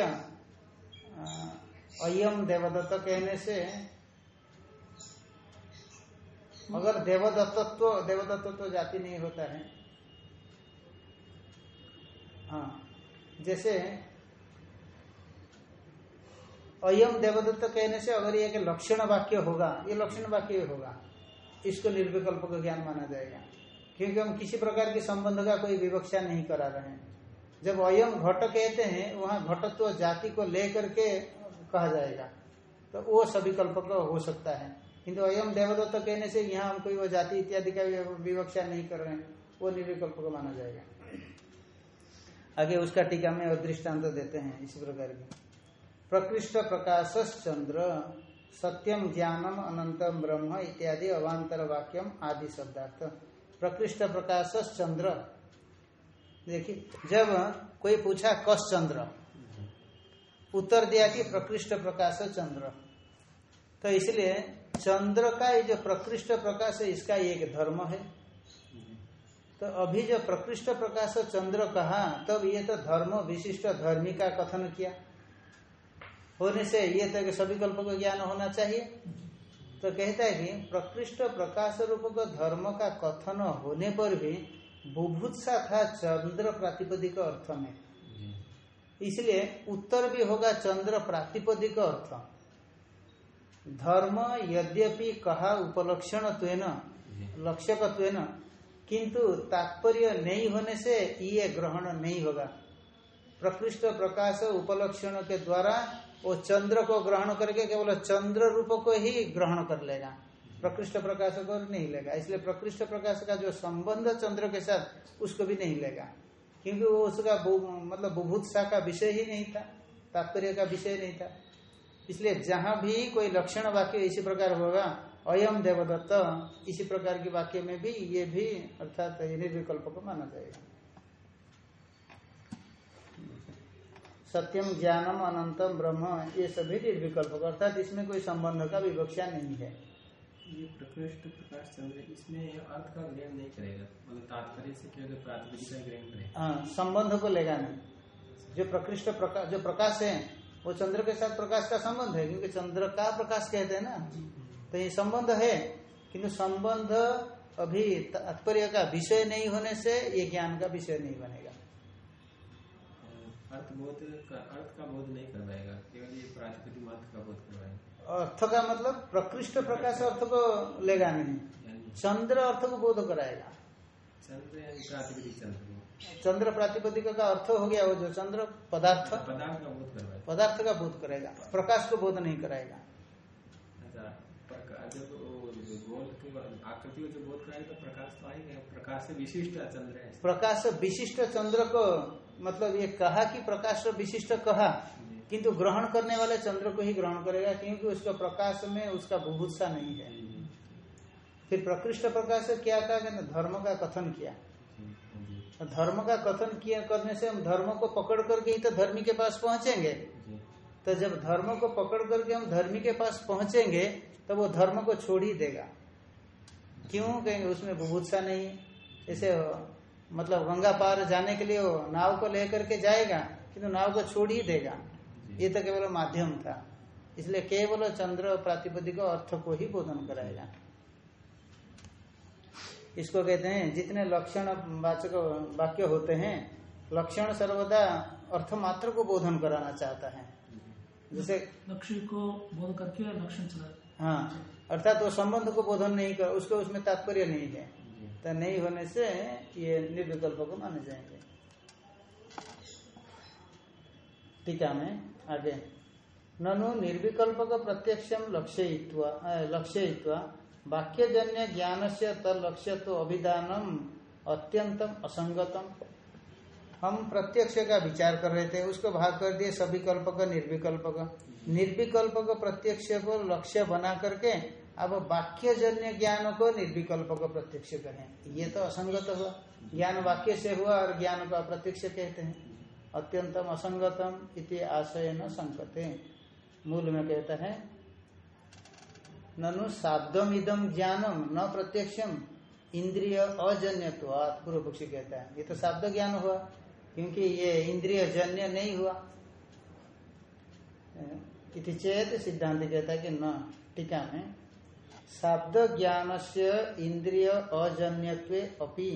अयम देवदत्त कहने से अगर देवदत्तत्व देवदत्त तो जाति नहीं होता है हाँ। जैसे, अयम देवदत्त कहने से अगर ये लक्षण वाक्य होगा, ये लक्षण वाक्य होगा, इसको निर्विकल्प का ज्ञान माना जाएगा। क्योंकि हम किसी प्रकार के संबंध का कोई विवक्षा नहीं करा रहे हैं। जब अयम घट कहते हैं, वहाँ घटत्व जाति को लेकर के कहा जाएगा। तो वो सविकल्प का हो सकता है। किंतु अयम देवदत्त कहने से यहाँ हम कोई वो जाति इत्यादि का विवक्षा नहीं कर रहे हैं। वो निर्विकल्प को माना जाएगा। आगे उसका टीका में और दृष्टांत तो देते हैं इसी प्रकार की। प्रकृष्ट प्रकाश चंद्र सत्यम ज्ञानम अनंतम ब्रह्म इत्यादि अवान्तर वाक्यम आदि शब्दार्थ। प्रकृष्ट प्रकाश चंद्र देखिए, जब कोई पूछा कस चंद्र उत्तर दिया कि प्रकृष्ट प्रकाश चंद्र तो इसलिए चंद्र का ये जो प्रकृष्ट प्रकाश है, इसका एक धर्म है। तो अभी जो प्रकृष्ट प्रकाश चंद्र कहा तब तो ये तो धर्म विशिष्ट धर्मी का कथन किया। होने से ये तो सभी कल्प को ज्ञान होना चाहिए। तो कहता है कि प्रकृष्ट प्रकाश रूप का धर्म का कथन होने पर भी बुभुत्सा था चंद्र प्रातिपदिक अर्थ में। इसलिए उत्तर भी होगा चंद्र प्रातिपदिक अर्थ। धर्म यद्यपि कहा उपलक्षण लक्ष्यकत्व किंतु तात्पर्य नहीं होने से ये ग्रहण नहीं होगा। प्रकृष्ट प्रकाश उपलक्षण के द्वारा वो चंद्र को ग्रहण करके केवल चंद्र रूप को ही ग्रहण कर लेगा। प्रकृष्ट प्रकाश को नहीं लेगा। इसलिए प्रकृष्ट प्रकाश का जो संबंध चंद्र के साथ, उसको भी नहीं लेगा। क्योंकि वो उसका मतलब बुभुत्सा का विषय ही नहीं था, तात्पर्य का विषय नहीं था। इसलिए जहाँ भी कोई लक्षण वाक्य इसी प्रकार होगा अयम देवदत्त इसी प्रकार के वाक्य में भी ये भी अर्थात निर्विकल्प को माना जाएगा। सत्यम ज्ञानम अनंतम ब्रह्म ये सभी निर्विकल्प अर्थात इसमें कोई संबंध का विवक्षा नहीं है। ये प्रकृष्ट प्रकाश चंद्र इसमें अर्थ का ग्रहण नहीं करेगा। मतलब तात्पर्य से क्या प्रातिपदिक का ग्रहण करेगा हाँ संबंध को लेगा नहीं। जो प्रकृष्ट प्रकाश जो प्रकाश है वो चंद्र के साथ प्रकाश का संबंध है क्योंकि चंद्र का प्रकाश कहते हैं ना। तो ये संबंध है। किंतु संबंध अभी तात्पर्य का विषय नहीं होने से ये ज्ञान का विषय नहीं बनेगा। अर्थ बोध का अर्थ का बोध नहीं करवाएगा केवल ये प्रातिपदिक मात्र का बोध करवाएगा। अर्थ का मतलब प्रकृष्ट प्रकाश अर्थ को लेगा नहीं। चंद्र अर्थ को बोध कराएगा। चंद्र प्रातिपदिक चंद्र। को चंद्र प्रातिपदिक का अर्थ हो गया वो जो चंद्र पदार्थ। पदार्थ का बोध करवाएगा। पदार्थ का बोध करेगा प्रकाश को बोध नहीं कराएगा। जब गोल की आकृति को जो बोध कराएगा तो प्रकाश तो आएगा प्रकाश विशिष्ट चंद्र है। प्रकाश विशिष्ट चंद्र को मतलब ये कहा कि प्रकाश विशिष्ट कहा किंतु ग्रहण करने वाले चंद्र को ही ग्रहण करेगा क्योंकि उसका प्रकाश में उसका बुभुत्सा नहीं है। फिर प्रकृष्ट प्रकाश क्या कहा? कि धर्म का कथन किया। धर्म का कथन किया करने से हम धर्म को पकड़ करके ही तो धर्मी के पास पहुँचेंगे। तो जब धर्म को पकड़ करके हम धर्मी के पास पहुँचेंगे तो वो धर्म को छोड़ ही देगा। क्यों कहेंगे? उसमें बुभुत्सा नहीं। है जैसे मतलब गंगा पार जाने के लिए वो नाव को लेकर के जाएगा किंतु नाव को छोड़ ही देगा। ये तो केवल माध्यम था। इसलिए केवल चंद्र प्रातिपदिक अर्थ को ही बोधन कराएगा। इसको कहते हैं जितने लक्षण वाचक वाक्य होते हैं लक्षण सर्वदा अर्थ मात्र को बोधन कराना चाहता है। जैसे लक्ष्य को बोध करके लक्षण चला हाँ। अर्थात वो संबंध को बोधन नहीं कर उसको उसमें तात्पर्य नहीं है। तो नहीं होने से ये निर्विकल्प को माने जाएँगे। टीका में आगे। ननु निर्विकल्प का प्रत्यक्षम लक्ष्ययित्वा लक्ष्ययित्वा वाक्यजन्य ज्ञान से तलक्ष्य तो अभिधानम अत्यंतम असंगतम। हम प्रत्यक्ष का विचार कर रहे थे उसको भाग कर दिए सविकल्प का निर्विकल्प का। निर्विकल्प को प्रत्यक्ष को लक्ष्य बना करके अब वाक्य जन्य ज्ञान को निर्विकल्प को प्रत्यक्ष करें। ये तो असंगत हुआ। ज्ञान वाक्य से हुआ और ज्ञान को अप्रत्यक्ष कहते हैं। अत्यंतम असंगतम इति आशय न संकते। मूल में कहता है, ननु शाब्दम इदम ज्ञानम न प्रत्यक्षम इंद्रिय अजन्यत्वात्। पूर्व पक्षी कहता है, ये तो शाब्द ज्ञान हुआ, क्योंकि ये इंद्रिय जन्य नहीं हुआ। इति चेत सिद्धांत कहता कि न, टीका में शाब्द ज्ञान से इंद्रिय अजन्यत्व अपि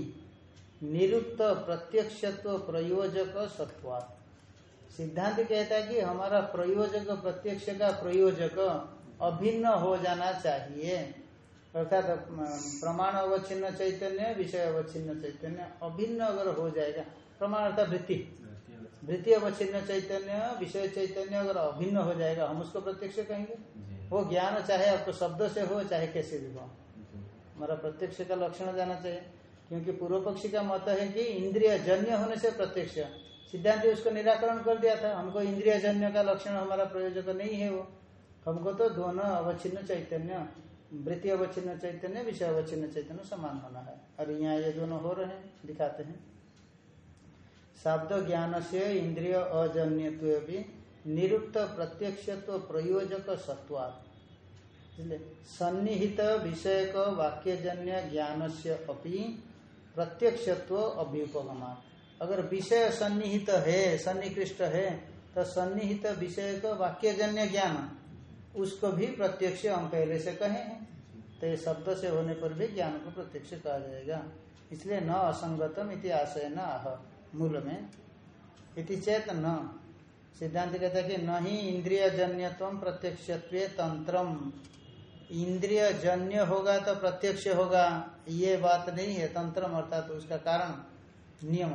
निरुक्त प्रत्यक्षत्व प्रयोजक सत्वात्। सिद्धांत कहता है कि हमारा प्रयोजक प्रत्यक्ष का प्रयोजक अभिन्न हो जाना चाहिए। अर्थात प्रमाण अवच्छिन्न चैतन्य, विषय अवच्छिन्न चैतन्य अभिन्न अगर हो जाएगा, प्रमाण अर्थात वृत्ति वृत्ति अवच्छिन्न चैतन्य विषय चैतन्य अगर अभिन्न हो जाएगा हम उसको प्रत्यक्ष कहेंगे। वो ज्ञान चाहे आपको शब्द से हो चाहे कैसे भी हो। हमारा प्रत्यक्ष का लक्षण जाना चाहिए। क्योंकि पूर्व पक्षी का मत है कि इंद्रिय जन्य होने से प्रत्यक्ष। सिद्धांत उसको निराकरण कर दिया था। हमको इंद्रिय जन्य का लक्षण हमारा प्रयोजक नहीं है वो। हमको तो दोनों अवच्छिन्न चैतन्य वृत्ति अवच्छिन्न चैतन्य विषय अवच्छिन्न चैतन्य समान होना है। और यहाँ ये दोनों हो रहे हैं दिखाते हैं। शब्द ज्ञान से इंद्रिय अजन्य भी निरुक्त प्रत्यक्ष प्रयोजक सत्वाद इसलिए सन्निहित विषय का वाक्यजन्य ज्ञान से अपनी प्रत्यक्षत्व अभ्युपगमा अगर विषय सन्निहित है, सन्निकृष्ट है तो सन्निहित विषय का वाक्यजन्य ज्ञान, उसको भी प्रत्यक्ष हम पहले से कहे हैं तो ये शब्द से होने पर भी ज्ञान को प्रत्यक्ष कहा जाएगा। इसलिए न असंगतम इति आशय न आह। मूल में इति चेत न। सिद्धांत कहता है कि न ही इंद्रिय जन्यत्व प्रत्यक्ष तंत्रम इंद्रिय जन्य होगा तो प्रत्यक्ष होगा, ये बात नहीं है तंत्रम अर्थात तो उसका कारण, नियम।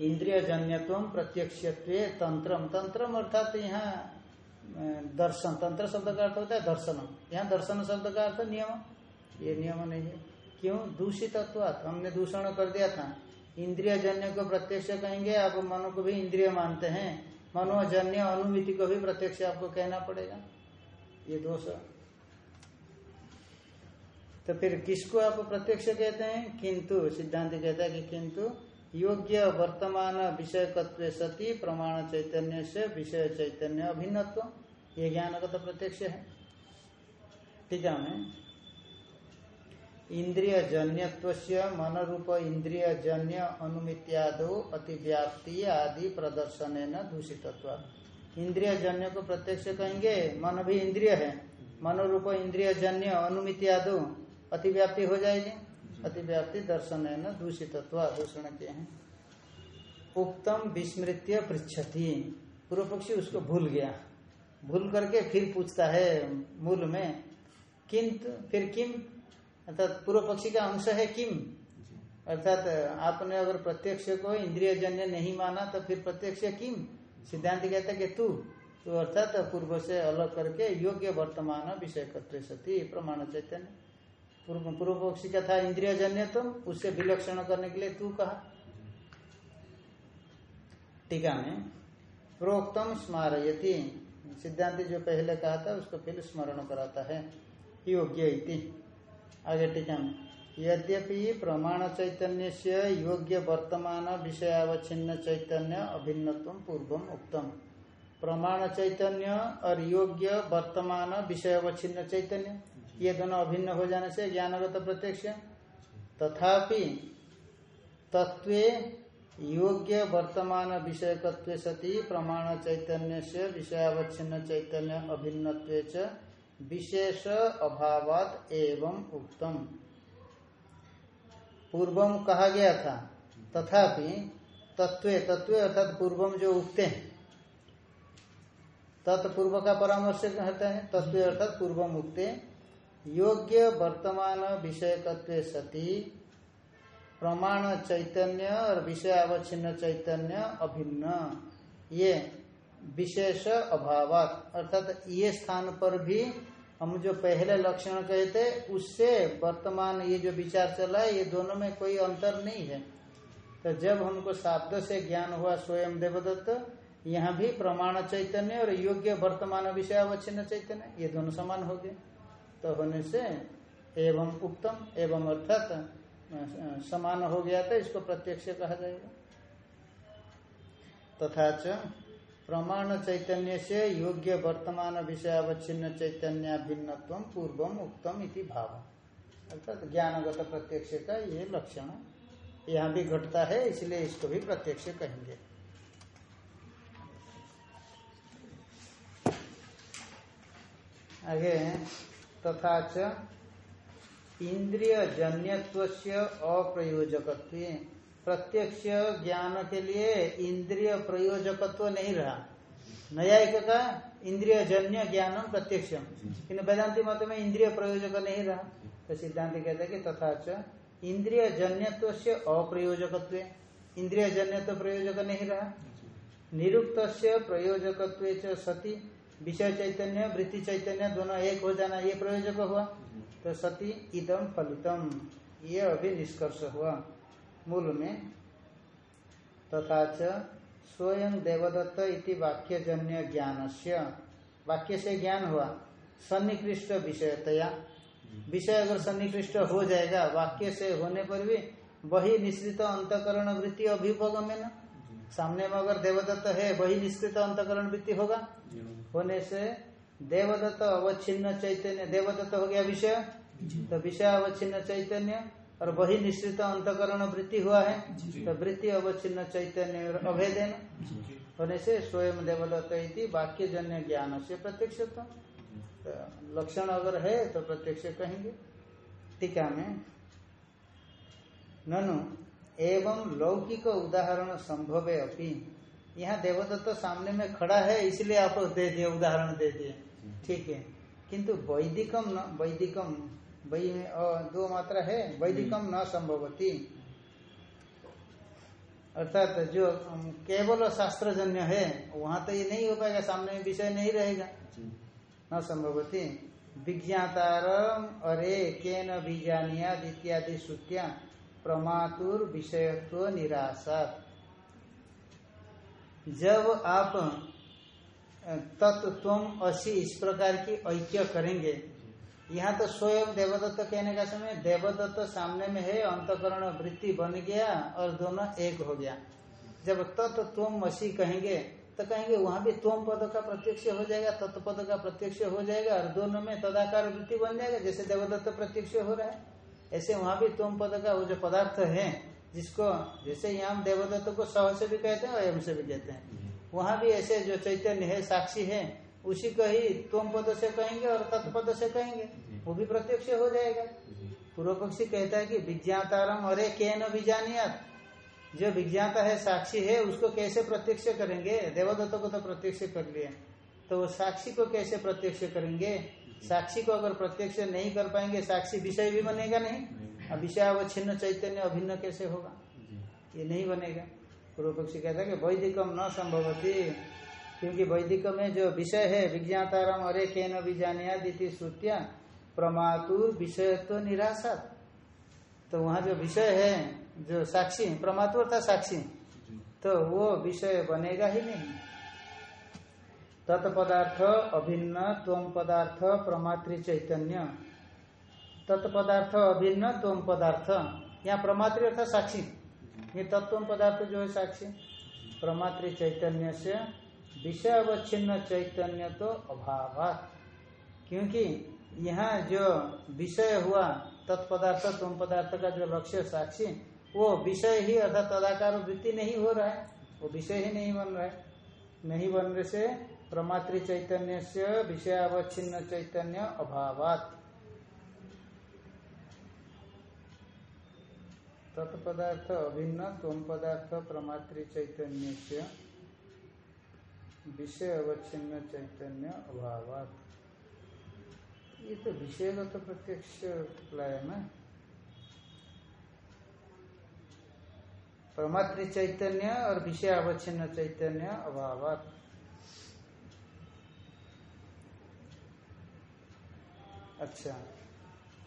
इंद्रिय जन्यत्व प्रत्यक्ष तंत्रम तंत्रम अर्थात तो यहाँ दर्शन। तंत्र शब्द का अर्थ होता है दर्शन यहाँ दर्शन शब्द का अर्थ नियम। ये नियम नहीं है। क्यों? दूषित हमने दूषण कर दिया था। इंद्रिय जन्य को प्रत्यक्ष कहेंगे, आप मनो को भी इंद्रिय मानते हैं। मनोजन्य अनुमिति को भी प्रत्यक्ष आपको कहना पड़ेगा। ये दोष तो फिर किसको आप प्रत्यक्ष कहते हैं? किंतु, सिद्धांत कहता है कि किंतु योग्य वर्तमान विषय तत्व सती, प्रमाण चैतन्य से विषय चैतन्य अभिन्नत्व, ये ज्ञान का तो प्रत्यक्ष है। ठीक है इंद्रिय जन्यत्व मन रूप इंद्रिय जन्य अनुमित्यादो अतिव्याप्ति आदि प्रदर्शन न दूषित इंद्रिय जन्य को प्रत्यक्ष कहेंगे, मन भी इंद्रिय है। मनोरूप इंद्रिय जन्य अनुमित्यादो अतिव्याप्ति हो जाएगी। अतिव्याप्ति दर्शन है न दूषित दूषण के हैं। उक्तम विस्मृत्य पृछति पूर्व पक्षी उसको भूल गया। भूल करके फिर पूछता है मूल में, किंतु, फिर किम? अर्थात पूर्व पक्षी का अंश है किम। अर्थात आपने अगर प्रत्यक्ष को इंद्रिय जन्य नहीं माना तो फिर प्रत्यक्ष किम? सिद्धांत कहता है कि तू। तो अर्थात पूर्व से अलग करके योग्य वर्तमान विषय करते सती प्रमाण चैतन्य। पूर्व पूर्व पक्षी का था इंद्रिय जन्य तो उससे विलक्षण करने के लिए तू कहा। टीका में प्रोक्तम स्मारयति। सिद्धांत जो पहले कहा था उसको फिर स्मरण कराता है। योग्य इति। आगे टीका में यद्यपि प्रमाण चैतन्य से योग्य वर्तमान विषयावच्छिन्न चैतन्य अभिन्नत्व पूर्व उक्तम। प्रमाण चैतन्य और योग्य वर्तमान विषयावच्छिन्न चैतन्य ये दोनों अभिन्न हो जाने से ज्ञानगत प्रत्यक्ष। तथापि तत्व योग्य वर्तमान विषय सती प्रमाण चैतन्य से विषयावच्छिन्न चैतन्य अभिन्न विशेष अभावात एवं उक्तम। पूर्वम कहा गया था, तथापि तत्व तत्व अर्थात पूर्वम जो उगते हैं, तत्पूर्व का परामर्श कहते हैं तत्व अर्थात पूर्वम उगते योग्य वर्तमान विषय सती, प्रमाण चैतन्य और विषय अवच्छिन्न चैतन्य अभिन्न। ये विशेष अभाव अर्थात ये स्थान पर भी हम जो पहले लक्षण कहते उससे वर्तमान ये जो विचार चला है, ये दोनों में कोई अंतर नहीं है। तो जब हमको शाब्द से ज्ञान हुआ स्वयं देवदत्त, यहाँ भी प्रमाण चैतन्य और योग्य वर्तमान विषय अवच्छिन्न चैतन्य, ये दोनों समान हो गए। तो होने से एवं उत्तम एवं अर्थात समान हो गया तो इसको प्रत्यक्ष कहा जाएगा। तथा च प्रमाण चैतन्य से योग्य वर्तमान विषय अवच्छिन्न चैतन्य भिन्नत्व पूर्वम उत्तम इति भाव अर्थात तो ज्ञानगत प्रत्यक्ष का ये लक्षण यहाँ भी घटता है, इसलिए इसको भी प्रत्यक्ष कहेंगे। आगे तथा च इंद्रिय जन्यत्व अप्रयोजकत्व। प्रत्यक्ष ज्ञान के लिए इंद्रिय प्रयोजकत्व नहीं रहा। न्यायिक का इंद्रिय जन्य ज्ञान प्रत्यक्षम किन्तु वेदांति मत में इंद्रिय प्रयोजक नहीं रहा। तो सिद्धांत कहते हैं कि तथा इंद्रिय जन्यत्व से अप्रयोजकत्व। इंद्रिय जन्यत्व प्रयोजक नहीं रहा। निरुक्त प्रयोजकत्व सती। विषय चैतन्य वृत्ति चैतन्य दोनों एक हो जाना ये प्रयोजक हुआ। तो सती इदम फलितम। ये अभी निष्कर्ष हुआ। मूल में तथा च स्वयं देवदत्त इति वाक्यजन्य ज्ञान से वाक्य से ज्ञान हुआ सन्निकृष्ट विषयतया। विषय अगर सन्निकृष्ट हो जाएगा वाक्य से होने पर भी वही निश्रित अंतकरण वृत्ति अभिभोगम में न? सामने में अगर देवदत्त है वही निश्चित अंतकरण वृत्ति होगा? होने से देवदत्त अवच्छिन्न चैतन्य देवदत्त हो गया विषय? तो विषय अवच्छिन्न चैतन्य और वही निश्चित अंतकरण वृत्ति हुआ है तो वृत्ति अवच्छिन्न चैतन्य और अभेदन। होने से स्वयं देवदत्त वाक्य जन्य ज्ञान से प्रत्यक्ष तो लक्षण अगर है तो प्रत्यक्ष कहेंगे। टीका में ननु एवं लौकिक उदाहरण संभव है अपनी यहाँ देवदत्त सामने में खड़ा है इसलिए आप दे दिए उदाहरण दे दिए ठीक है। किंतु वैदिकम न वैदिकम वही में दो मात्रा है वैदिकम न संभवती। अर्थात जो केवल शास्त्रजन्य है वहाँ तो ये नहीं हो पाएगा सामने में विषय नहीं रहेगा। न संभवती। विज्ञातार अरे केन बीजानियाद इत्यादि श्रुतिया प्रमातुर विषयत्व निराशा जब आप तत्व असी इस प्रकार की ऐक्य करेंगे यहाँ तो स्वयं देवदत्त कहने का समय देवदत्त सामने में है अंतकरण वृत्ति बन गया और दोनों एक हो गया। जब तत्व मसी कहेंगे तो कहेंगे वहाँ भी तुम पद का प्रत्यक्ष हो जाएगा तत्पद का प्रत्यक्ष हो जाएगा और दोनों में तदाकार वृत्ति बन जाएगा जैसे देवदत्त प्रत्यक्ष हो रहा है। ऐसे वहाँ भी तुम पद का वो जो पदार्थ है जिसको जैसे यहाँ देवदत्त को सह से भी कहते हैं और एम से भी कहते हैं। वहाँ भी ऐसे जो चैतन्य है साक्षी है उसी को ही तुम पद से कहेंगे और तत्पद से कहेंगे। वो भी प्रत्यक्ष हो जाएगा। पूर्व पक्षी कहता है कि विज्ञातारम अरे के न विजानियात जो विज्ञाता है साक्षी है उसको कैसे प्रत्यक्ष करेंगे? देवदत्त को तो प्रत्यक्ष कर लिए तो वो साक्षी को कैसे प्रत्यक्ष करेंगे? साक्षी को अगर प्रत्यक्ष नहीं कर पाएँगे साक्षी विषय भी बनेगा नहीं। अब विषय अवच्छिन्न चैतन्य अभिन्न कैसे होगा? ये नहीं बनेगा। पूर्व पक्षी कहता है कि वैदिकम न संभवती। क्योंकि वैदिक में जो विषय है, विज्ञातारम अरे के न बीजानिया दीति श्रुतिया प्रमातुर विषयत्व निराशा तो वहाँ जो विषय है, जो साक्षी प्रमातु अर्थात साक्षी तो वो विषय बनेगा ही नहीं। तत्पदार्थ अभिन्न तोम पदार्थ प्रमातृ चैतन्य। तत्पदार्थ अभिन्न तोम पदार्थ। यहाँ प्रमातृ अर्थात साक्षी। ये तत्व पदार्थ जो है साक्षी। प्रमात्र चैतन्य से विषय अवच्छिन्न चैतन्य तो अभाव। क्योंकि यहाँ जो विषय हुआ, तत्पदार्थ तुम पदार्थ का जो लक्ष्य साक्षी, वो विषय ही अर्थात तदाकार वृत्ति नहीं हो रहा है। वो विषय ही नहीं बन रहा है। नहीं बनने से प्रमातृ चैतन्य से विषय अवच्छिन्न चैतन्य अभावात। तत्पदार्थ अभिन्न तोम पदार्थ प्रमातृ चैतन्य से विषय अवच्छिन्न चैतन्य अभावात। ये तो विषयगत तो प्रत्यक्ष लाया ना प्रमातृ चैतन्य और विषय अवच्छिन्न चैतन्य अभाव अच्छा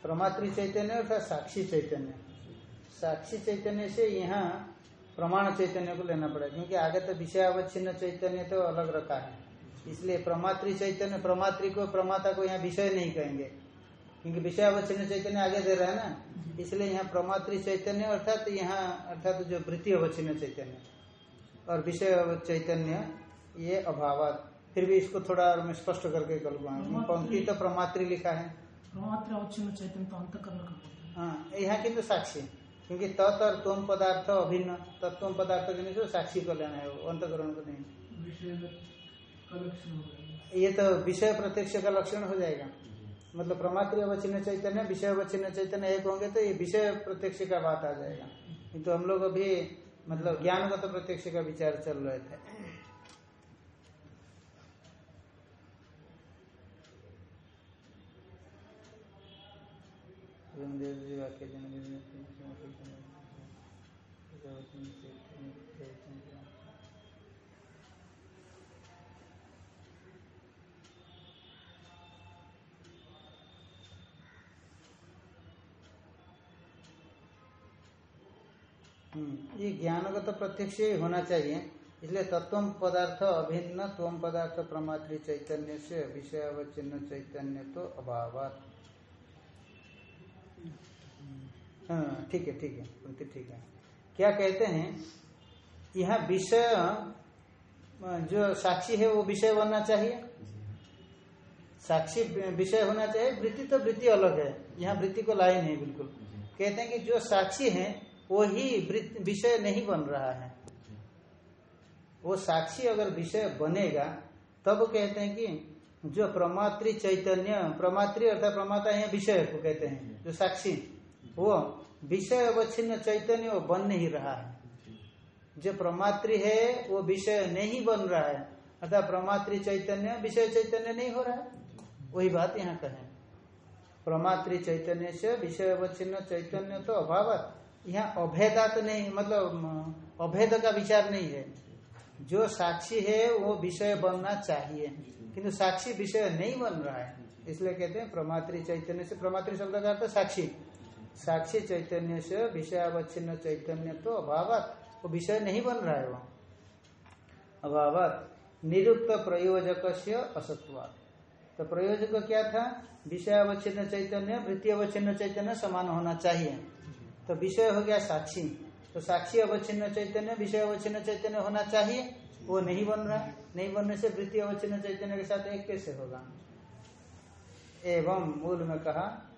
प्रमातृ चैतन्य अर्थात साक्षी चैतन्य। साक्षी चैतन्य से यहाँ प्रमाण चैतन्य को लेना पड़ेगा। क्योंकि आगे तो विषय अवच्छिन्न चैतन्य तो अलग रखा है। इसलिए प्रमात्री चैतन्य प्रमात्री को प्रमाता को यहाँ विषय नहीं कहेंगे। क्योंकि विषय अवच्छिन्न चैतन्य आगे दे रहा है ना। इसलिए यहाँ प्रमात्री चैतन्य अर्थात तो यहाँ अर्थात तो जो वृत्ति अवच्छिन्न चैतन्य और विषय चैतन्य ये अभाव फिर भी इसको थोड़ा और मैं स्पष्ट करके करूँगा पंक्ति तो प्रमात्री लिखा है। प्रमात्र अवच्छिन्न चैतन्य तो हैं। हाँ यहाँ की तो साक्षी। क्योंकि तत् और तुम पदार्थ अभिन्न तत्व पदार्थ के नहीं तो साक्षी को लेना है वो अंतकरण को नहीं। हो ये तो विषय प्रत्यक्ष का लक्षण हो जाएगा। मतलब प्रमात्र अवचिन्न चैतन्य विषय अवचिन्न चैतन्य एक होंगे तो ये विषय प्रत्यक्ष का बात आ जाएगा। किंतु हम लोग अभी मतलब ज्ञानगत तो प्रत्यक्ष का विचार चल रहे थे। हम्म, ये ज्ञानगत तो प्रत्यक्ष ही होना चाहिए, इसलिए तत्व पदार्थ अभिन्न, त्वम पदार्थ प्रमात्री चैतन्य से विषय अवचिन्न चैतन्य तो अभाव हाँ ठीक है ठीक है ठीक है। क्या कहते हैं? यहाँ विषय, जो साक्षी है, वो विषय बनना चाहिए। साक्षी विषय होना चाहिए, वृत्ति तो वृत्ति अलग है। यहाँ वृत्ति को लाए नहीं बिल्कुल। कहते हैं कि जो साक्षी है, वो ही विषय नहीं बन रहा है। वो साक्षी अगर विषय बनेगा, तब कहते हैं कि जो प्रमात्री चैतन्य, प्रमात्री अर्थात प्रमाता है, विषय को कहते हैं, जो साक्षी, वो विषय अवच्छिन्न चैतन्य वो बन नहीं रहा है। जो प्रमात्र है, वो विषय नहीं बन रहा है। अर्थात प्रमात्री चैतन्य, विषय चैतन्य नहीं हो रहा है। वही बात यहाँ कहें। प्रमात्री चैतन्य से विषय अवच्छिन्न चैतन्य तो अभाव यहाँ अभेदा तो नहीं मतलब अभेद का विचार नहीं है। जो साक्षी है, वो विषय बनना चाहिए। किंतु साक्षी विषय नहीं बन रहा है। इसलिए कहते हैं प्रमात्री चैतन्य से प्रमात्री शब्द का अर्थ साक्षी। साक्षी चैतन्य से विषय अवच्छिन्न चैतन्य तो अभाव वो विषय नहीं बन रहा है वो अभाव निरुक्त प्रयोजक से असत्वाद तो प्रयोजक क्या था? विषय अवच्छिन्न चैतन्य वृत्ति अवच्छिन्न चैतन्य समान होना चाहिए। तो विषय हो गया साक्षी। तो साक्षी अवच्छिन्न चैतन्य विषय अवच्छिन्न चैतन्य होना चाहिए। वो नहीं बन रहा नहीं बनने से वृत्ति अवच्छिन्न चैतन्य के साथ एक कैसे होगा? एवं, मूल में कहा,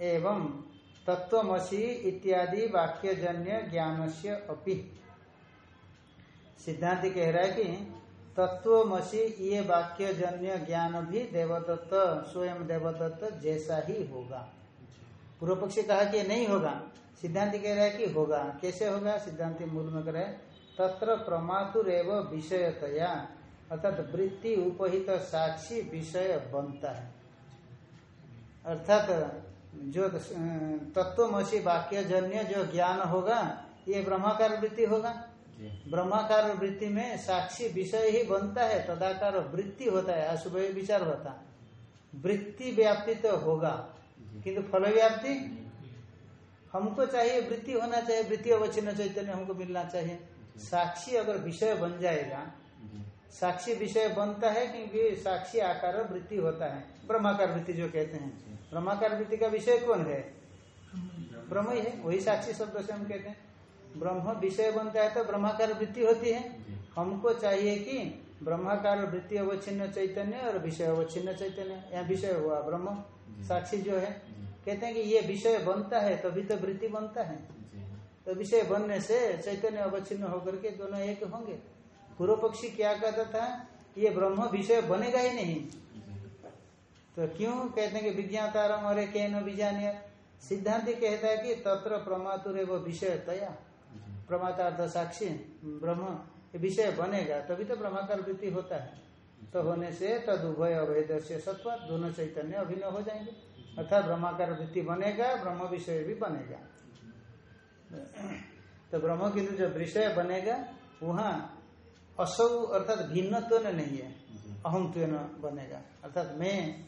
एवं तत्वमसी इत्यादि वाक्यजन्य ज्ञान से अपि। सिद्धांत कह रहा है कि तत्वमसी ये वाक्यजन्य ज्ञान भी देवदत्त स्वयं देवदत्त जैसा ही होगा। पूर्व पक्षी कहा कि नहीं होगा। सिद्धांत कह रहा है कि होगा। कैसे होगा? सिद्धांत मूल में है, तत्र प्रमातुर एवं विषयतया, अर्थात वृत्ति उपहित साक्षी विषय बनता है। अर्थात जो तत्वमसी वाक्य जन्य जो ज्ञान होगा ये ब्रह्माकार वृत्ति होगा। ब्रह्माकार वृत्ति में साक्षी विषय ही बनता है तदाकार वृत्ति होता है अशुभ विचार होता वृत्ति व्याप्ति तो होगा किंतु फल व्याप्ति हमको चाहिए वृत्ति होना चाहिए वृत्ति अवच्छिन्न चैतन्य हमको मिलना चाहिए। साक्षी अगर विषय बन जाएगा साक्षी विषय बनता है क्योंकि साक्षी आकार वृत्ति होता है ब्रह्माकार वृत्ति जो कहते हैं। ब्रह्माकार वृत्ति का विषय कौन है? ब्रह्म ही है वही साक्षी शब्द से हम कहते हैं। ब्रह्म विषय बनता है तो ब्रह्माकार वृत्ति होती है। हमको चाहिए कि ब्रह्माकार वृत्ति अवच्छिन्न चैतन्य और विषय अवच्छिन्न चैतन्य यहाँ विषय हुआ ब्रह्म साक्षी जो है। कहते हैं कि ये विषय बनता है तभी तो वृत्ति बनता है। तो विषय बनने से चैतन्य अवच्छिन्न होकर के दोनों एक होंगे। पूर्व पक्षी क्या कहता था? ये ब्रह्म विषय बनेगा ही नहीं। तो क्यों कहते हैं कि विज्ञातारम अरे के न बीजानिय सिद्धांत कहता है कि तत्र प्रमातुर एवं विषय तया। प्रमातार्थ साक्षी, ब्रह्म विषय बनेगा, तभी तो ब्रह्माकार वृत्ति होता है। तो होने से तद उभय अभेद सत्व दोनों चैतन्य अभिन्न हो जाएँगे। अर्थात ब्रह्माकार वृत्ति बनेगा, ब्रह्म विषय भी बनेगा। तो ब्रह्म किंतु जो विषय बनेगा, वहाँ असौ अर्थात भिन्नत्व नहीं है अहमत्व बनेगा। अर्थात मैं